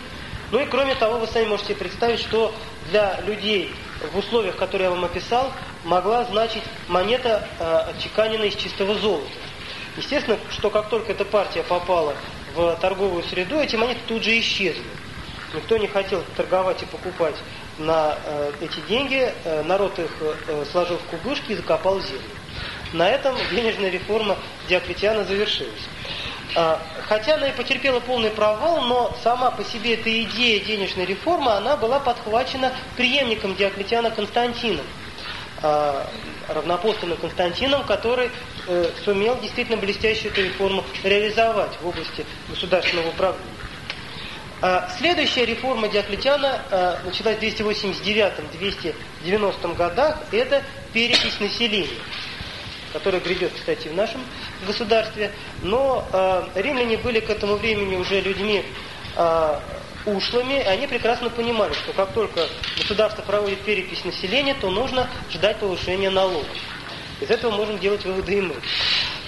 Ну и кроме того, вы сами можете представить, что для людей в условиях, которые я вам описал, могла значить монета, э, из чистого золота. Естественно, что как только эта партия попала в торговую среду, эти монеты тут же исчезли. Никто не хотел торговать и покупать на э, эти деньги. Э, народ их э, сложил в кубышки и закопал землю. На этом денежная реформа Диоклетиана завершилась. Э, хотя она и потерпела полный провал, но сама по себе эта идея денежной реформы, она была подхвачена преемником Диоклетиана Константином. Э, равнопоставленным Константином, который э, сумел действительно блестящую эту реформу реализовать в области государственного управления. А следующая реформа Диоклетиана началась в 289-290 годах. Это перепись населения, которая грядет, кстати, в нашем государстве. Но э, римляне были к этому времени уже людьми э, ушлыми, они прекрасно понимали, что как только государство проводит перепись населения, то нужно ждать повышения налогов. Из этого можем делать выводы и мы.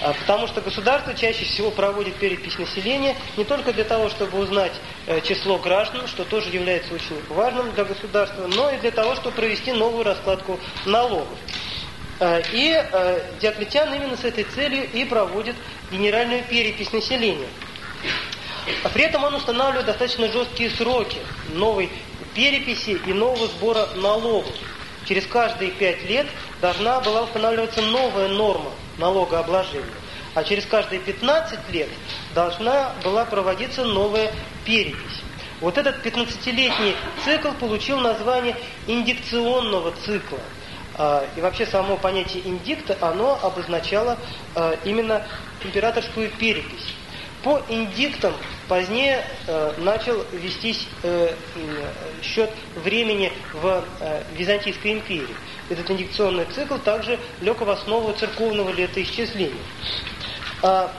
А, потому что государство чаще всего проводит перепись населения не только для того, чтобы узнать э, число граждан, что тоже является очень важным для государства, но и для того, чтобы провести новую раскладку налогов. А, и э, Диоклетиан именно с этой целью и проводит генеральную перепись населения. А при этом он устанавливает достаточно жесткие сроки новой переписи и нового сбора налогов. Через каждые пять лет должна была устанавливаться новая норма налогообложения. А через каждые 15 лет должна была проводиться новая перепись. Вот этот 15-летний цикл получил название индикционного цикла. А, и вообще само понятие индикта, оно обозначало а, именно императорскую перепись. По индиктам позднее э, начал вестись э, счет времени в э, Византийской империи. Этот индикционный цикл также лег в основу церковного летоисчисления. А,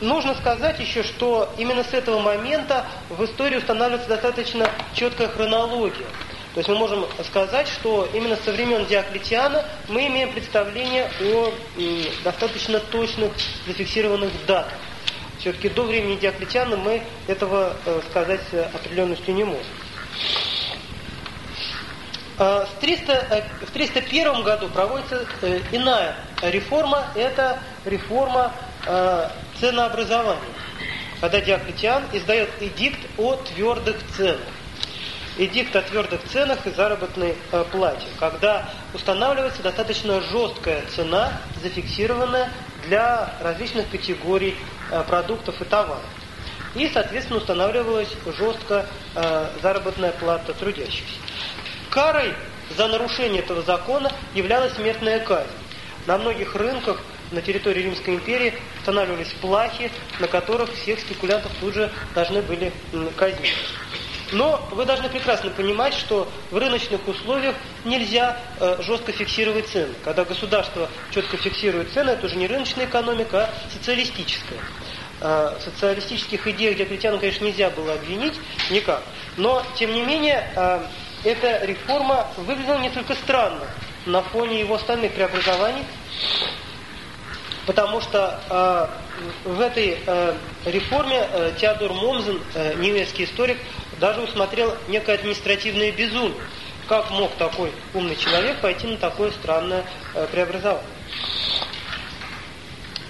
нужно сказать еще, что именно с этого момента в истории устанавливается достаточно четкая хронология. То есть мы можем сказать, что именно со времен Диоклетиана мы имеем представление о достаточно точных зафиксированных датах. Все-таки до времени Диоклетиана мы этого э, сказать с определенностью не можем. А, в 301 э, году проводится э, иная реформа, это реформа ценообразования, когда Диоклетиан издает эдикт о твердых ценах эдикт о твердых ценах и заработной э, плате, когда устанавливается достаточно жесткая цена, зафиксированная для различных категорий э, продуктов и товаров. И, соответственно, устанавливалась жестко э, заработная плата трудящихся. Карой за нарушение этого закона являлась смертная казнь. На многих рынках на территории Римской империи устанавливались плахи, на которых всех спекулянтов тут же должны были казнить. Но вы должны прекрасно понимать, что в рыночных условиях нельзя э, жестко фиксировать цены. Когда государство четко фиксирует цены, это уже не рыночная экономика, а социалистическая. Э, социалистических идеях Диоклетиана, конечно, нельзя было обвинить никак. Но, тем не менее, э, эта реформа выглядела несколько странно на фоне его остальных преобразований, потому что э, в этой э, реформе э, Теодор Момзен, э, немецкий историк, даже усмотрел некое административное безумие. Как мог такой умный человек пойти на такое странное э, преобразование?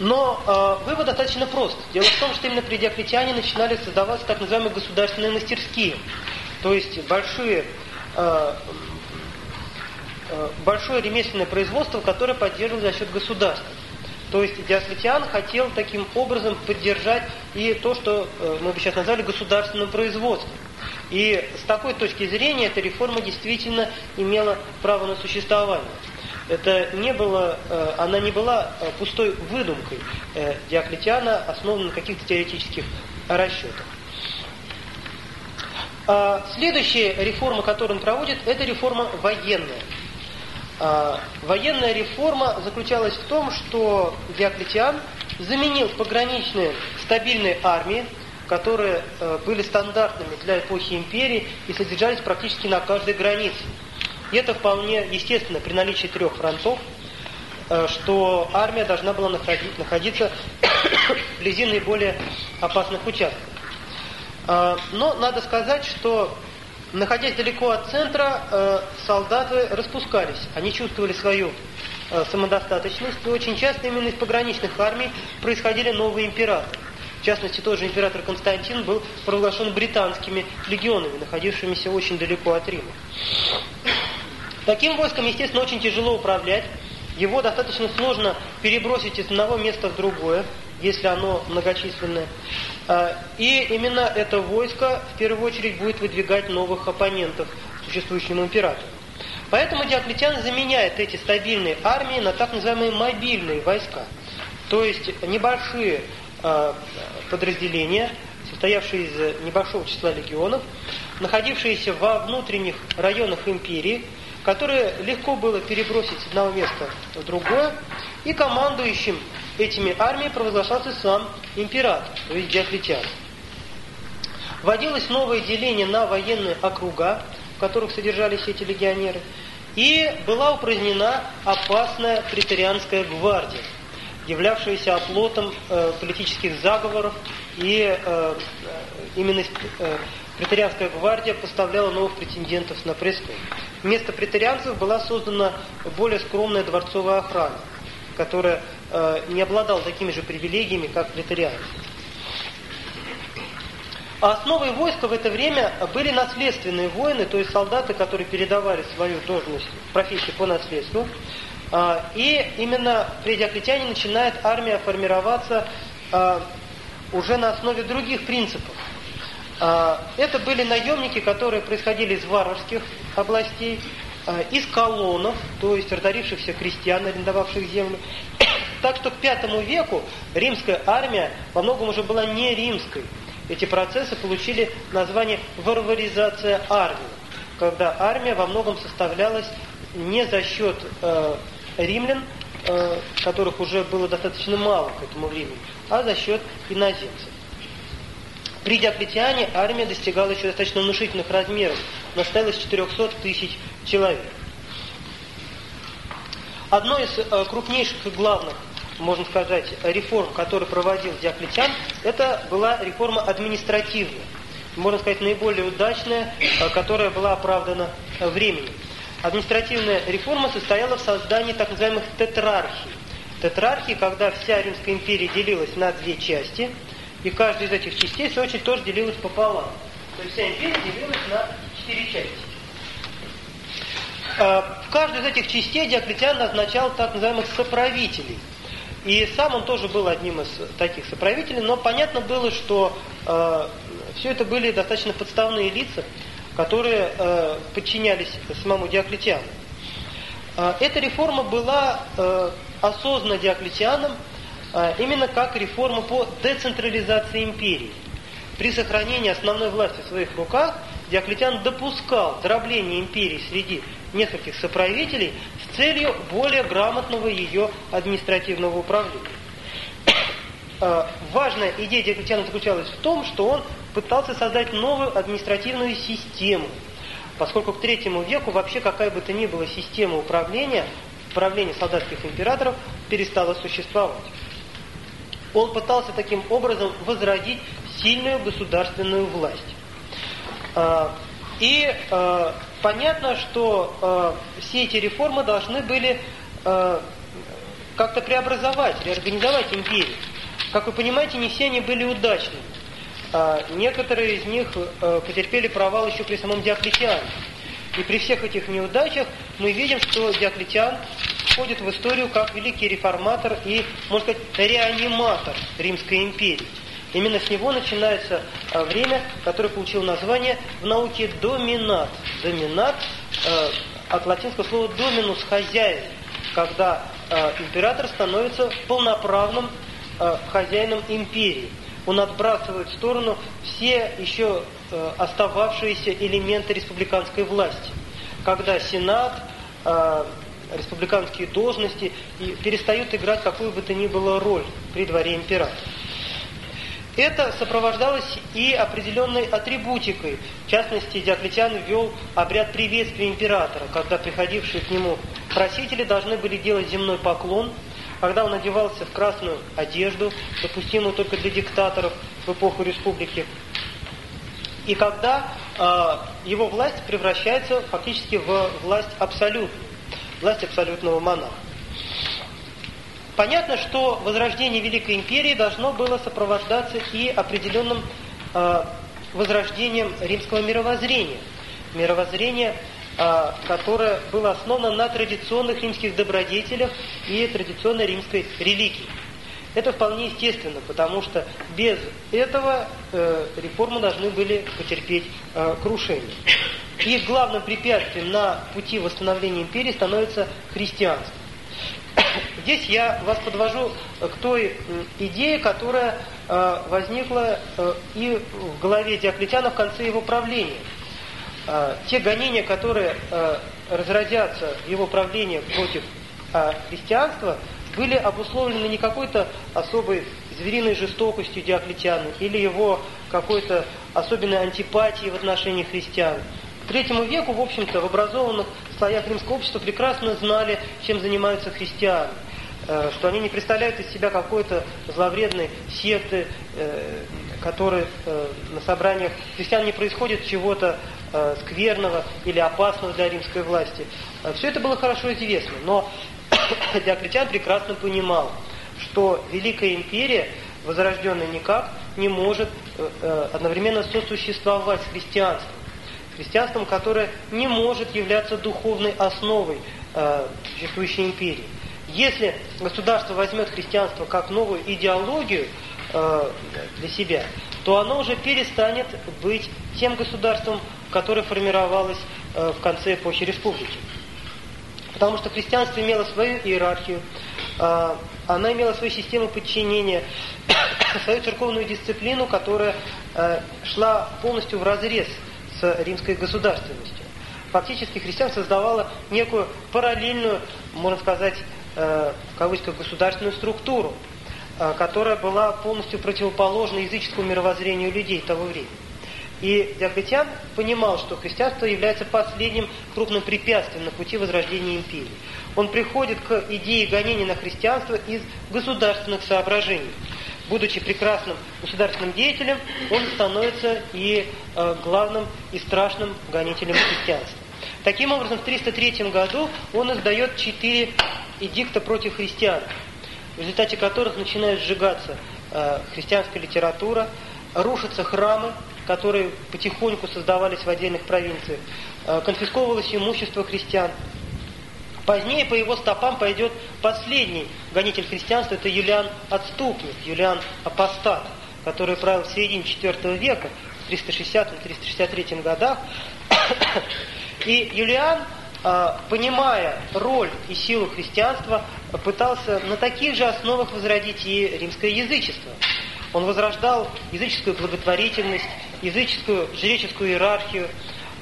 Но э, вывод достаточно прост. Дело в том, что именно при Диоклетиане начинали создаваться так называемые государственные мастерские. То есть большие, э, э, большое ремесленное производство, которое поддерживалось за счет государства. То есть Диоклетиан хотел таким образом поддержать и то, что э, мы бы сейчас назвали государственным производством. И с такой точки зрения эта реформа действительно имела право на существование. Это не было, э, она не была э, пустой выдумкой Диоклетиана, основанной на каких-то теоретических расчетах. А следующая реформа, которую он проводит, это реформа военная. А, военная реформа заключалась в том, что Диоклетиан заменил пограничные стабильные армии, которые э, были стандартными для эпохи империи и содержались практически на каждой границе. И это вполне естественно при наличии трех фронтов, э, что армия должна была находить, находиться вблизи наиболее опасных участков. А, но надо сказать, что находясь далеко от центра, э, солдаты распускались. Они чувствовали свою э, самодостаточность, и очень часто именно из пограничных армий происходили новые императоры. В частности, тот же император Константин был провозглашен британскими легионами, находившимися очень далеко от Рима. Таким войском, естественно, очень тяжело управлять. Его достаточно сложно перебросить из одного места в другое, если оно многочисленное. А, и именно это войско в первую очередь будет выдвигать новых оппонентов существующему императору. Поэтому Диоклетиан заменяет эти стабильные армии на так называемые мобильные войска. То есть небольшие подразделения, состоявшие из небольшого числа легионов, находившиеся во внутренних районах империи, которые легко было перебросить с одного места в другое, и командующим этими армиями провозглашался сам император, то есть Диоклетиан. Вводилось новое деление на военные округа, в которых содержались эти легионеры, и была упразднена опасная претарианская гвардия, являвшаяся оплотом э, политических заговоров, и э, именно э, претарианская гвардия поставляла новых претендентов на престол. Вместо претарианцев была создана более скромная дворцовая охрана, которая э, не обладала такими же привилегиями, как претарианцы. А основой войска в это время были наследственные воины, то есть солдаты, которые передавали свою должность, профессию по наследству. А, и именно при Диоклетиане начинает армия формироваться а, уже на основе других принципов. А, это были наемники, которые происходили из варварских областей, из колонов, то есть разорившихся крестьян, арендовавших землю. Так что к V веку римская армия во многом уже была не римской. Эти процессы получили название варваризация армии, когда армия во многом составлялась не за счет э, римлян, э, которых уже было достаточно мало к этому времени, а за счет иноземцев. При Диоклетиане армия достигала еще достаточно внушительных размеров, но состояла из 400 тысяч человек. Одной из э, крупнейших и главных, можно сказать, реформ, которые проводил Диоклетиан, это была реформа административная. Можно сказать, наиболее удачная, э, которая была оправдана временем. Административная реформа состояла в создании так называемых тетрархий. Тетрархии, когда вся Римская империя делилась на две части, и каждая из этих частей, в свою очередь, тоже делилась пополам. То есть вся империя делилась на четыре части. А, в каждой из этих частей Диоклетиан назначал так называемых соправителей. И сам он тоже был одним из таких соправителей, но понятно было, что э, все это были достаточно подставные лица, которые э, подчинялись самому Диоклетиану. Э, эта реформа была э, осознана Диоклетианом э, именно как реформа по децентрализации империи. При сохранении основной власти в своих руках Диоклетиан допускал дробление империи среди нескольких соправителей с целью более грамотного ее административного управления. Э, важная идея Диоклетиана заключалась в том, что он пытался создать новую административную систему, поскольку к третьему веку вообще какая бы то ни была система управления, управления солдатских императоров перестала существовать. Он пытался таким образом возродить сильную государственную власть. А, и а, понятно, что а, все эти реформы должны были как-то преобразовать, реорганизовать империю. Как вы понимаете, не все они были удачными. А некоторые из них э, потерпели провал еще при самом Диоклетиане. И при всех этих неудачах мы видим, что Диоклетиан входит в историю как великий реформатор и, можно сказать, реаниматор Римской империи. Именно с него начинается э, время, которое получило название в науке доминат. Доминат э, от латинского слова доминус – хозяин, когда император становится полноправным хозяином империи он отбрасывает в сторону все еще э, остававшиеся элементы республиканской власти. Когда Сенат, э, республиканские должности и перестают играть какую бы то ни было роль при дворе императора. Это сопровождалось и определенной атрибутикой. В частности, Диоклетиан ввел обряд приветствия императора, когда приходившие к нему просители должны были делать земной поклон – когда он одевался в красную одежду, допустимую только для диктаторов в эпоху республики, и когда э, его власть превращается фактически в власть абсолютную, власть абсолютного монаха. Понятно, что возрождение Великой Империи должно было сопровождаться и определенным э, возрождением римского мировоззрения. Мировоззрение которое было основано на традиционных римских добродетелях и традиционной римской религии. Это вполне естественно, потому что без этого э, реформы должны были потерпеть э, крушение. И главным препятствием на пути восстановления империи становится христианство. Здесь я вас подвожу к той идее, которая э, возникла э, и в голове Диоклетиана в конце его правления – а, те гонения, которые а, разродятся в его правлении против а, христианства, были обусловлены не какой-то особой звериной жестокостью Диоклетиана или его какой-то особенной антипатией в отношении христиан. К третьему веку, в общем-то, в образованных слоях римского общества прекрасно знали, чем занимаются христиане что они не представляют из себя какой-то зловредной секты, э, которые э, на собраниях христиан не происходит чего-то э, скверного или опасного для римской власти. Э, Все это было хорошо известно, но Диоклетиан прекрасно понимал, что Великая империя, возрожденная никак, не может одновременно сосуществовать с христианством. Христианством, которое не может являться духовной основой существующей империи. Если государство возьмет христианство как новую идеологию, Э, для себя, то оно уже перестанет быть тем государством, которое формировалось э, в конце эпохи республики. Потому что христианство имело свою иерархию, э, она имела свою систему подчинения, свою церковную дисциплину, которая шла полностью в разрез с римской государственностью. Фактически христианство создавало некую параллельную, можно сказать, в кавычках, государственную структуру, которая была полностью противоположна языческому мировоззрению людей того времени. И Диоклетиан понимал, что христианство является последним крупным препятствием на пути возрождения империи. Он приходит к идее гонения на христианство из государственных соображений. Будучи прекрасным государственным деятелем, он становится и э, главным и страшным гонителем христианства. Таким образом, в 303 году он издает четыре эдикта против христиан, в результате которых начинает сжигаться э, христианская литература, рушатся храмы, которые потихоньку создавались в отдельных провинциях, э, конфисковывалось имущество христиан. Позднее по его стопам пойдет последний гонитель христианства, это Юлиан Отступник, Юлиан Апостат, который правил в середине IV века, в 360-363 годах. И Юлиан, понимая роль и силу христианства, пытался на таких же основах возродить и римское язычество. Он возрождал языческую благотворительность, языческую жреческую иерархию.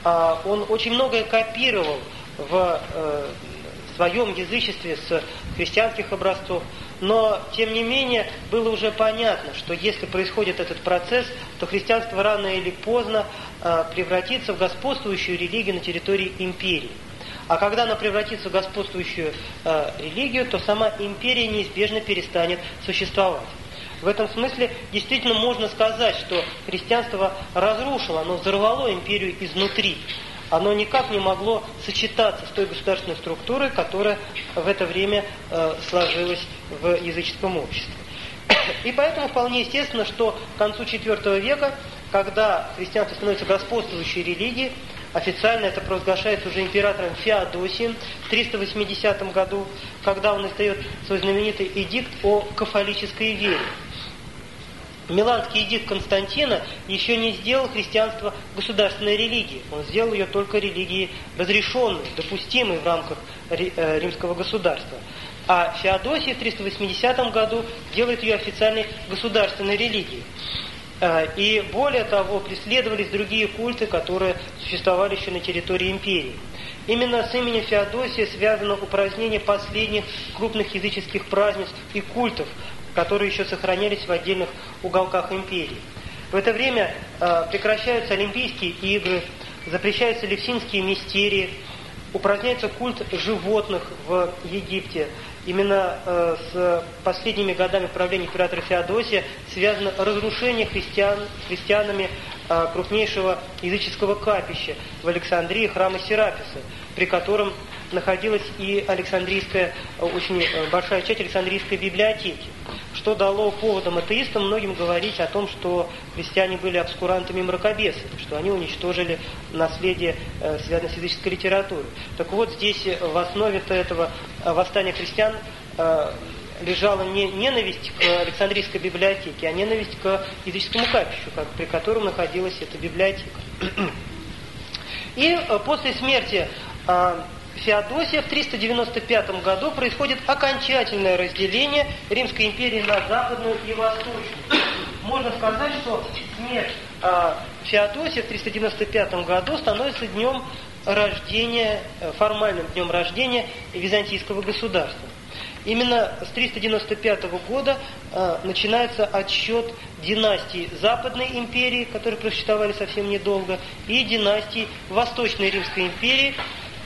А, он очень многое копировал в э, своем язычестве с христианских образцов. Но, тем не менее, было уже понятно, что если происходит этот процесс, то христианство рано или поздно э, превратится в господствующую религию на территории империи. А когда она превратится в господствующую э, религию, то сама империя неизбежно перестанет существовать. В этом смысле действительно можно сказать, что христианство разрушило, оно взорвало империю изнутри. Оно никак не могло сочетаться с той государственной структурой, которая в это время э, сложилась в языческом обществе. И поэтому вполне естественно, что к концу IV века, когда христианство становится господствующей религией, официально это провозглашается уже императором Феодосием в 380 году, когда он издает свой знаменитый эдикт о кафолической вере. Миланский эдикт Константина еще не сделал христианство государственной религией. Он сделал ее только религией разрешенной, допустимой в рамках э, римского государства. А Феодосий в 380 году делает ее официальной государственной религией. Э, и более того, преследовались другие культы, которые существовали еще на территории империи. Именно с именем Феодосия связано упразднение последних крупных языческих празднеств и культов, которые еще сохранялись в отдельных уголках империи. В это время э, прекращаются Олимпийские игры, запрещаются левсинские мистерии, упраздняется культ животных в Египте. Именно э, с последними годами правления императора Феодосия связано разрушение христиан, христианами э, крупнейшего языческого капища в Александрии, храма Сераписа, при котором находилась и Александрийская, очень большая часть Александрийской библиотеки что дало поводом атеистам многим говорить о том, что христиане были обскурантами и мракобесами, что они уничтожили наследие, э, связанное с языческой литературой. Так вот, здесь в основе этого э, восстания христиан э, лежала не ненависть к Александрийской библиотеке, а ненависть к языческому капищу, как, при котором находилась эта библиотека. И после смерти Феодосия в 395 году происходит окончательное разделение Римской империи на западную и восточную. Можно сказать, что смерть э, Феодосия в 395 году становится днем рождения, э, формальным днем рождения византийского государства. Именно с 395 года э, начинается отсчет династий Западной империи, которые просуществовали совсем недолго, и династий Восточной Римской империи,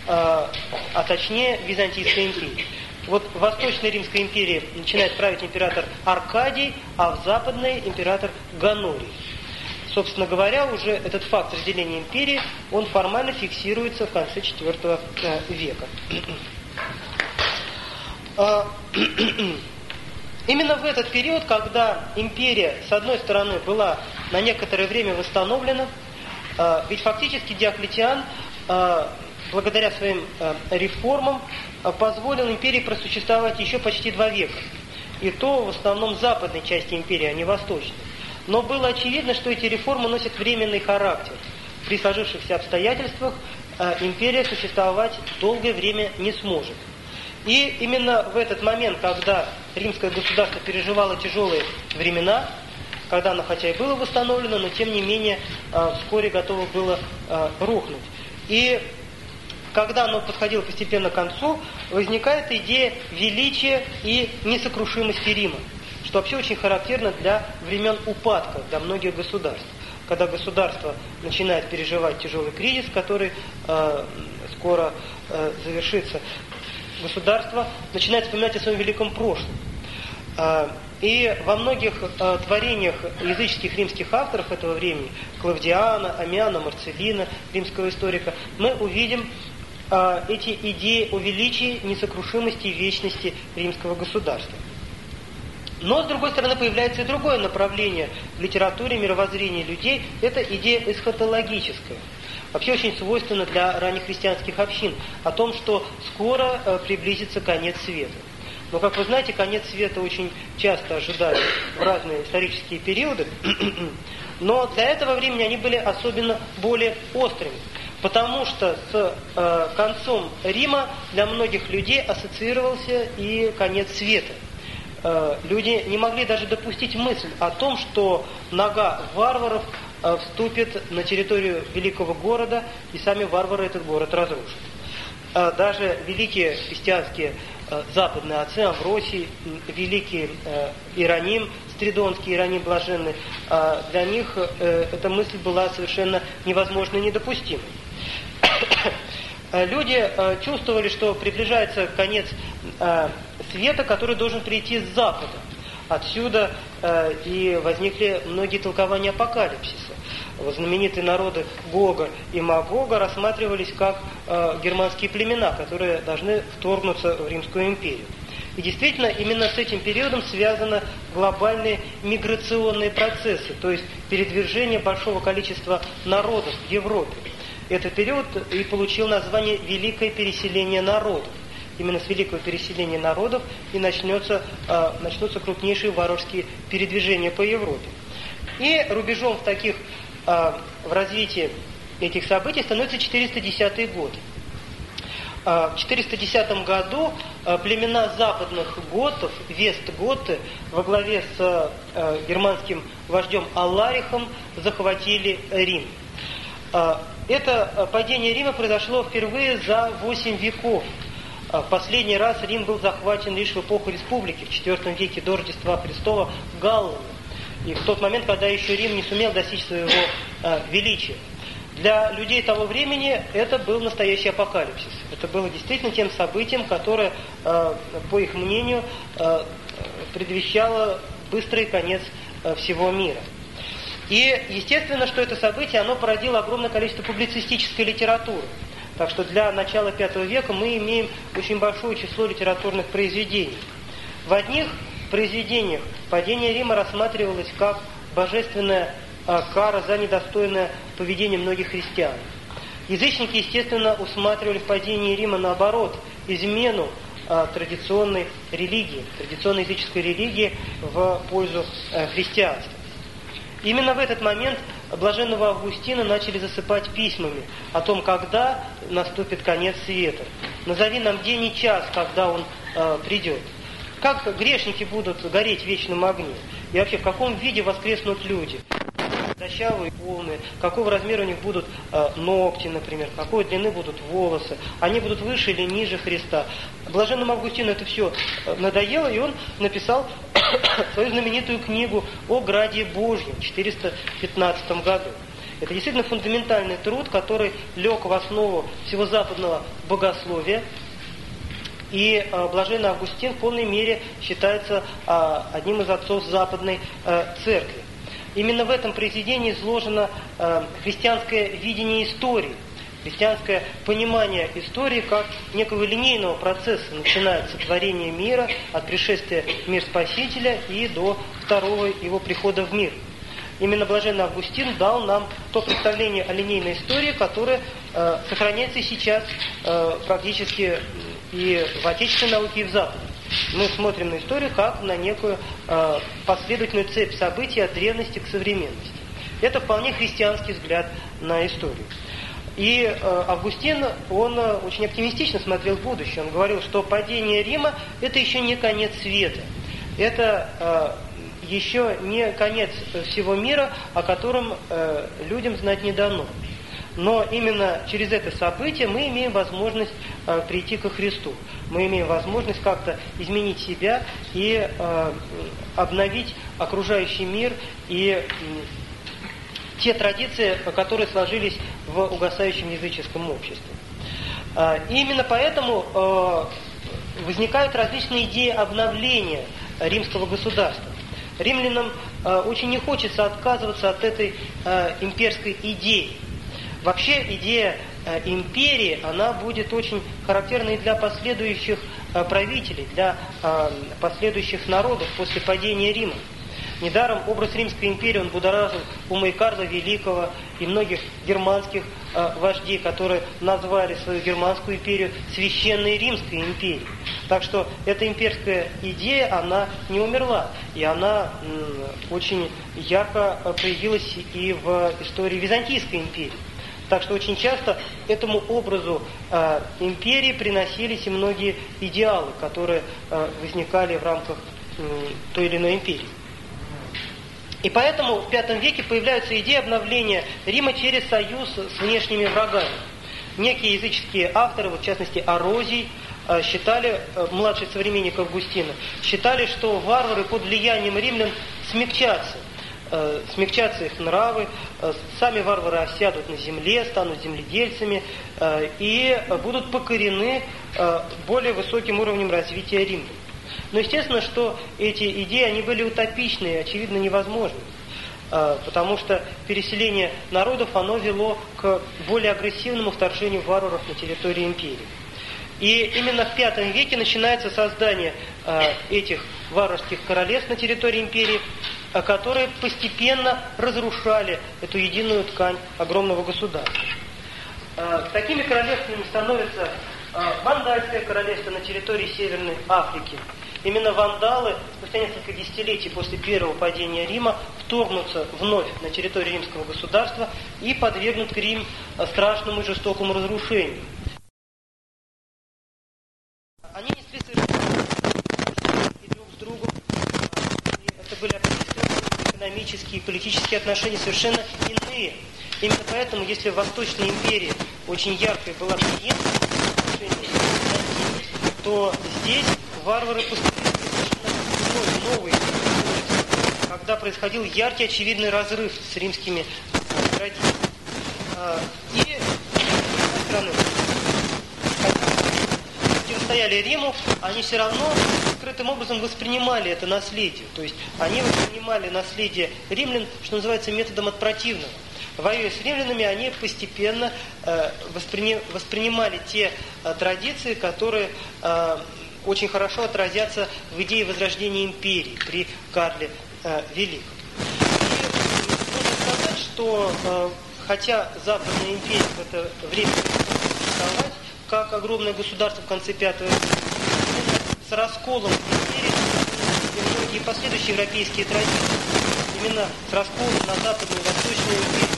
а, а точнее Византийской империи. Вот в Восточной Римской империи начинает править император Аркадий, а в Западной император Ганорий. Собственно говоря, уже этот факт разделения империи, он формально фиксируется в конце IV э, века. А, именно в этот период, когда империя, с одной стороны, была на некоторое время восстановлена, а, ведь фактически Диоклетиан благодаря своим э, реформам э, позволил империи просуществовать еще почти два века. И то в основном западной части империи, а не восточной. Но было очевидно, что эти реформы носят временный характер. При сложившихся обстоятельствах э, империя существовать долгое время не сможет. И именно в этот момент, когда римское государство переживало тяжелые времена, когда оно хотя и было восстановлено, но тем не менее вскоре готово было рухнуть. И когда оно подходило постепенно к концу, возникает идея величия и несокрушимости Рима, что вообще очень характерно для времен упадка, для многих государств. Когда государство начинает переживать тяжелый кризис, который э, скоро э, завершится, государство начинает вспоминать о своем великом прошлом. Э, и во многих э, творениях языческих римских авторов этого времени, Клавдиана, Амиана, Марцелина, римского историка, мы увидим э, эти идеи о величии, несокрушимости и вечности римского государства. Но, с другой стороны, появляется и другое направление в литературе, мировоззрении людей. Это идея эсхатологическая. Вообще очень свойственно для ранних христианских общин. О том, что скоро э, приблизится конец света. Но, как вы знаете, конец света очень часто ожидали в разные исторические периоды. Но для этого времени они были особенно более острыми. Потому что с э, концом Рима для многих людей ассоциировался и конец света. Э, люди не могли даже допустить мысль о том, что нога варваров э, вступит на территорию великого города, и сами варвары этот город разрушат. Э, даже великие христианские Э, западные отцы, Амвросий, великий э, Ироним, Стридонский Ироним Блаженный, э, для них э, эта мысль была совершенно невозможной и недопустимой. Люди э, чувствовали, что приближается конец э, света, который должен прийти с запада. Отсюда э, и возникли многие толкования апокалипсиса знаменитые народы Гога и Магога рассматривались как э, германские племена, которые должны вторгнуться в Римскую империю. И действительно, именно с этим периодом связаны глобальные миграционные процессы, то есть передвижение большого количества народов в Европе. Этот период и получил название «Великое переселение народов». Именно с великого переселения народов и начнется, э, начнутся крупнейшие варварские передвижения по Европе. И рубежом в таких а, в развитии этих событий становится 410 год. А, в 410 году племена западных готов, вест-готы, во главе с германским вождем Алларихом захватили Рим. Это падение Рима произошло впервые за 8 веков. В последний раз Рим был захвачен лишь в эпоху республики, в IV веке до Рождества Христова, Галлами и в тот момент, когда еще Рим не сумел достичь своего э, величия. Для людей того времени это был настоящий апокалипсис. Это было действительно тем событием, которое, э, по их мнению, э, предвещало быстрый конец э, всего мира. И естественно, что это событие, оно породило огромное количество публицистической литературы. Так что для начала V века мы имеем очень большое число литературных произведений. В одних произведениях падение Рима рассматривалось как божественная а, кара за недостойное поведение многих христиан. Язычники, естественно, усматривали в падении Рима наоборот, измену а, традиционной религии, традиционной языческой религии в пользу а, христианства. Именно в этот момент блаженного Августина начали засыпать письмами о том, когда наступит конец света. Назови нам день и час, когда он э, придет. Как грешники будут гореть в вечном огне? И вообще, в каком виде воскреснут люди? Дощавые, полные, какого размера у них будут э, ногти, например, какой длины будут волосы, они будут выше или ниже Христа. Блаженному Августину это все э, надоело, и он написал свою знаменитую книгу о Граде Божьем в 415 году. Это действительно фундаментальный труд, который лег в основу всего западного богословия, и э, Блаженный Августин в полной мере считается э, одним из отцов Западной э, Церкви. Именно в этом произведении изложено э, христианское видение истории, христианское понимание истории как некого линейного процесса, начинается творение мира от пришествия мир Спасителя и до второго его прихода в мир. Именно Блаженный Августин дал нам то представление о линейной истории, которое э, сохраняется сейчас э, практически и в отечественной науке, и в западной. Мы смотрим на историю как на некую э, последовательную цепь событий от древности к современности. Это вполне христианский взгляд на историю. И э, Августин, он э, очень оптимистично смотрел в будущее. Он говорил, что падение Рима – это еще не конец света. Это э, еще не конец всего мира, о котором э, людям знать не дано. Но именно через это событие мы имеем возможность э, прийти ко Христу. Мы имеем возможность как-то изменить себя и э, обновить окружающий мир и те традиции, которые сложились в угасающем языческом обществе. Э, и именно поэтому э, возникают различные идеи обновления римского государства. Римлянам э, очень не хочется отказываться от этой э, имперской идеи. Вообще идея э, империи, она будет очень характерной для последующих э, правителей, для э, последующих народов после падения Рима. Недаром образ Римской империи он будоражил и Карла Великого и многих германских э, вождей, которые назвали свою германскую империю Священной Римской империей. Так что эта имперская идея, она не умерла, и она очень ярко проявилась и в истории Византийской империи. Так что очень часто этому образу э, империи приносились и многие идеалы, которые э, возникали в рамках э, той или иной империи. И поэтому в V веке появляются идеи обновления Рима через союз с внешними врагами. Некие языческие авторы, вот в частности Орозий, э, считали, э, младший современник Августина, считали, что варвары под влиянием римлян смягчатся, смягчатся их нравы, сами варвары осядут на земле, станут земледельцами и будут покорены более высоким уровнем развития римлян. Но естественно, что эти идеи, они были утопичные, очевидно, невозможны. Потому что переселение народов, оно вело к более агрессивному вторжению варваров на территории империи. И именно в V веке начинается создание этих варварских королевств на территории империи, которые постепенно разрушали эту единую ткань огромного государства. Такими королевствами становятся Вандальское королевство на территории Северной Африки – Именно вандалы спустя несколько десятилетий после первого падения Рима вторгнутся вновь на территорию римского государства и подвергнут Рим страшному и жестокому разрушению. Они несли совершенно друг с другом. Это были экономические и политические отношения совершенно иные. Именно поэтому, если в Восточной империи очень яркой была клиентская то здесь варвары поступили совершенно новый, когда происходил яркий очевидный разрыв с римскими традициями. А, и, с другой стороны, противостояли Риму, они все равно скрытым образом воспринимали это наследие. То есть они воспринимали наследие римлян, что называется, методом от противного. Воюя с римлянами, они постепенно э, воспри... воспринимали те э, традиции, которые э, очень хорошо отразятся в идее возрождения империи при Карле Великом. И можно сказать, что хотя Западная империя в это время как огромное государство в конце V века, с расколом и последующие европейские традиции. Именно с расколом на Западную и Восточную империю,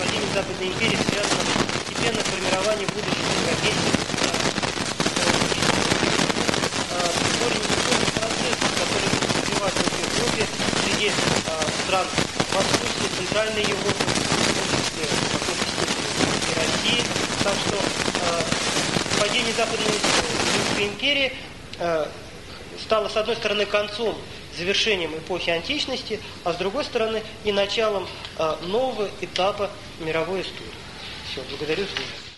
падением Западной империи связано постепенное формирование будущих европейских Европе, среди э, стран Восточной, Центральной Европы, в России. Так что э, падение Западной Римской империи э, стало, с одной стороны, концом, завершением эпохи античности, а с другой стороны и началом э, нового этапа мировой истории. Все, благодарю за внимание.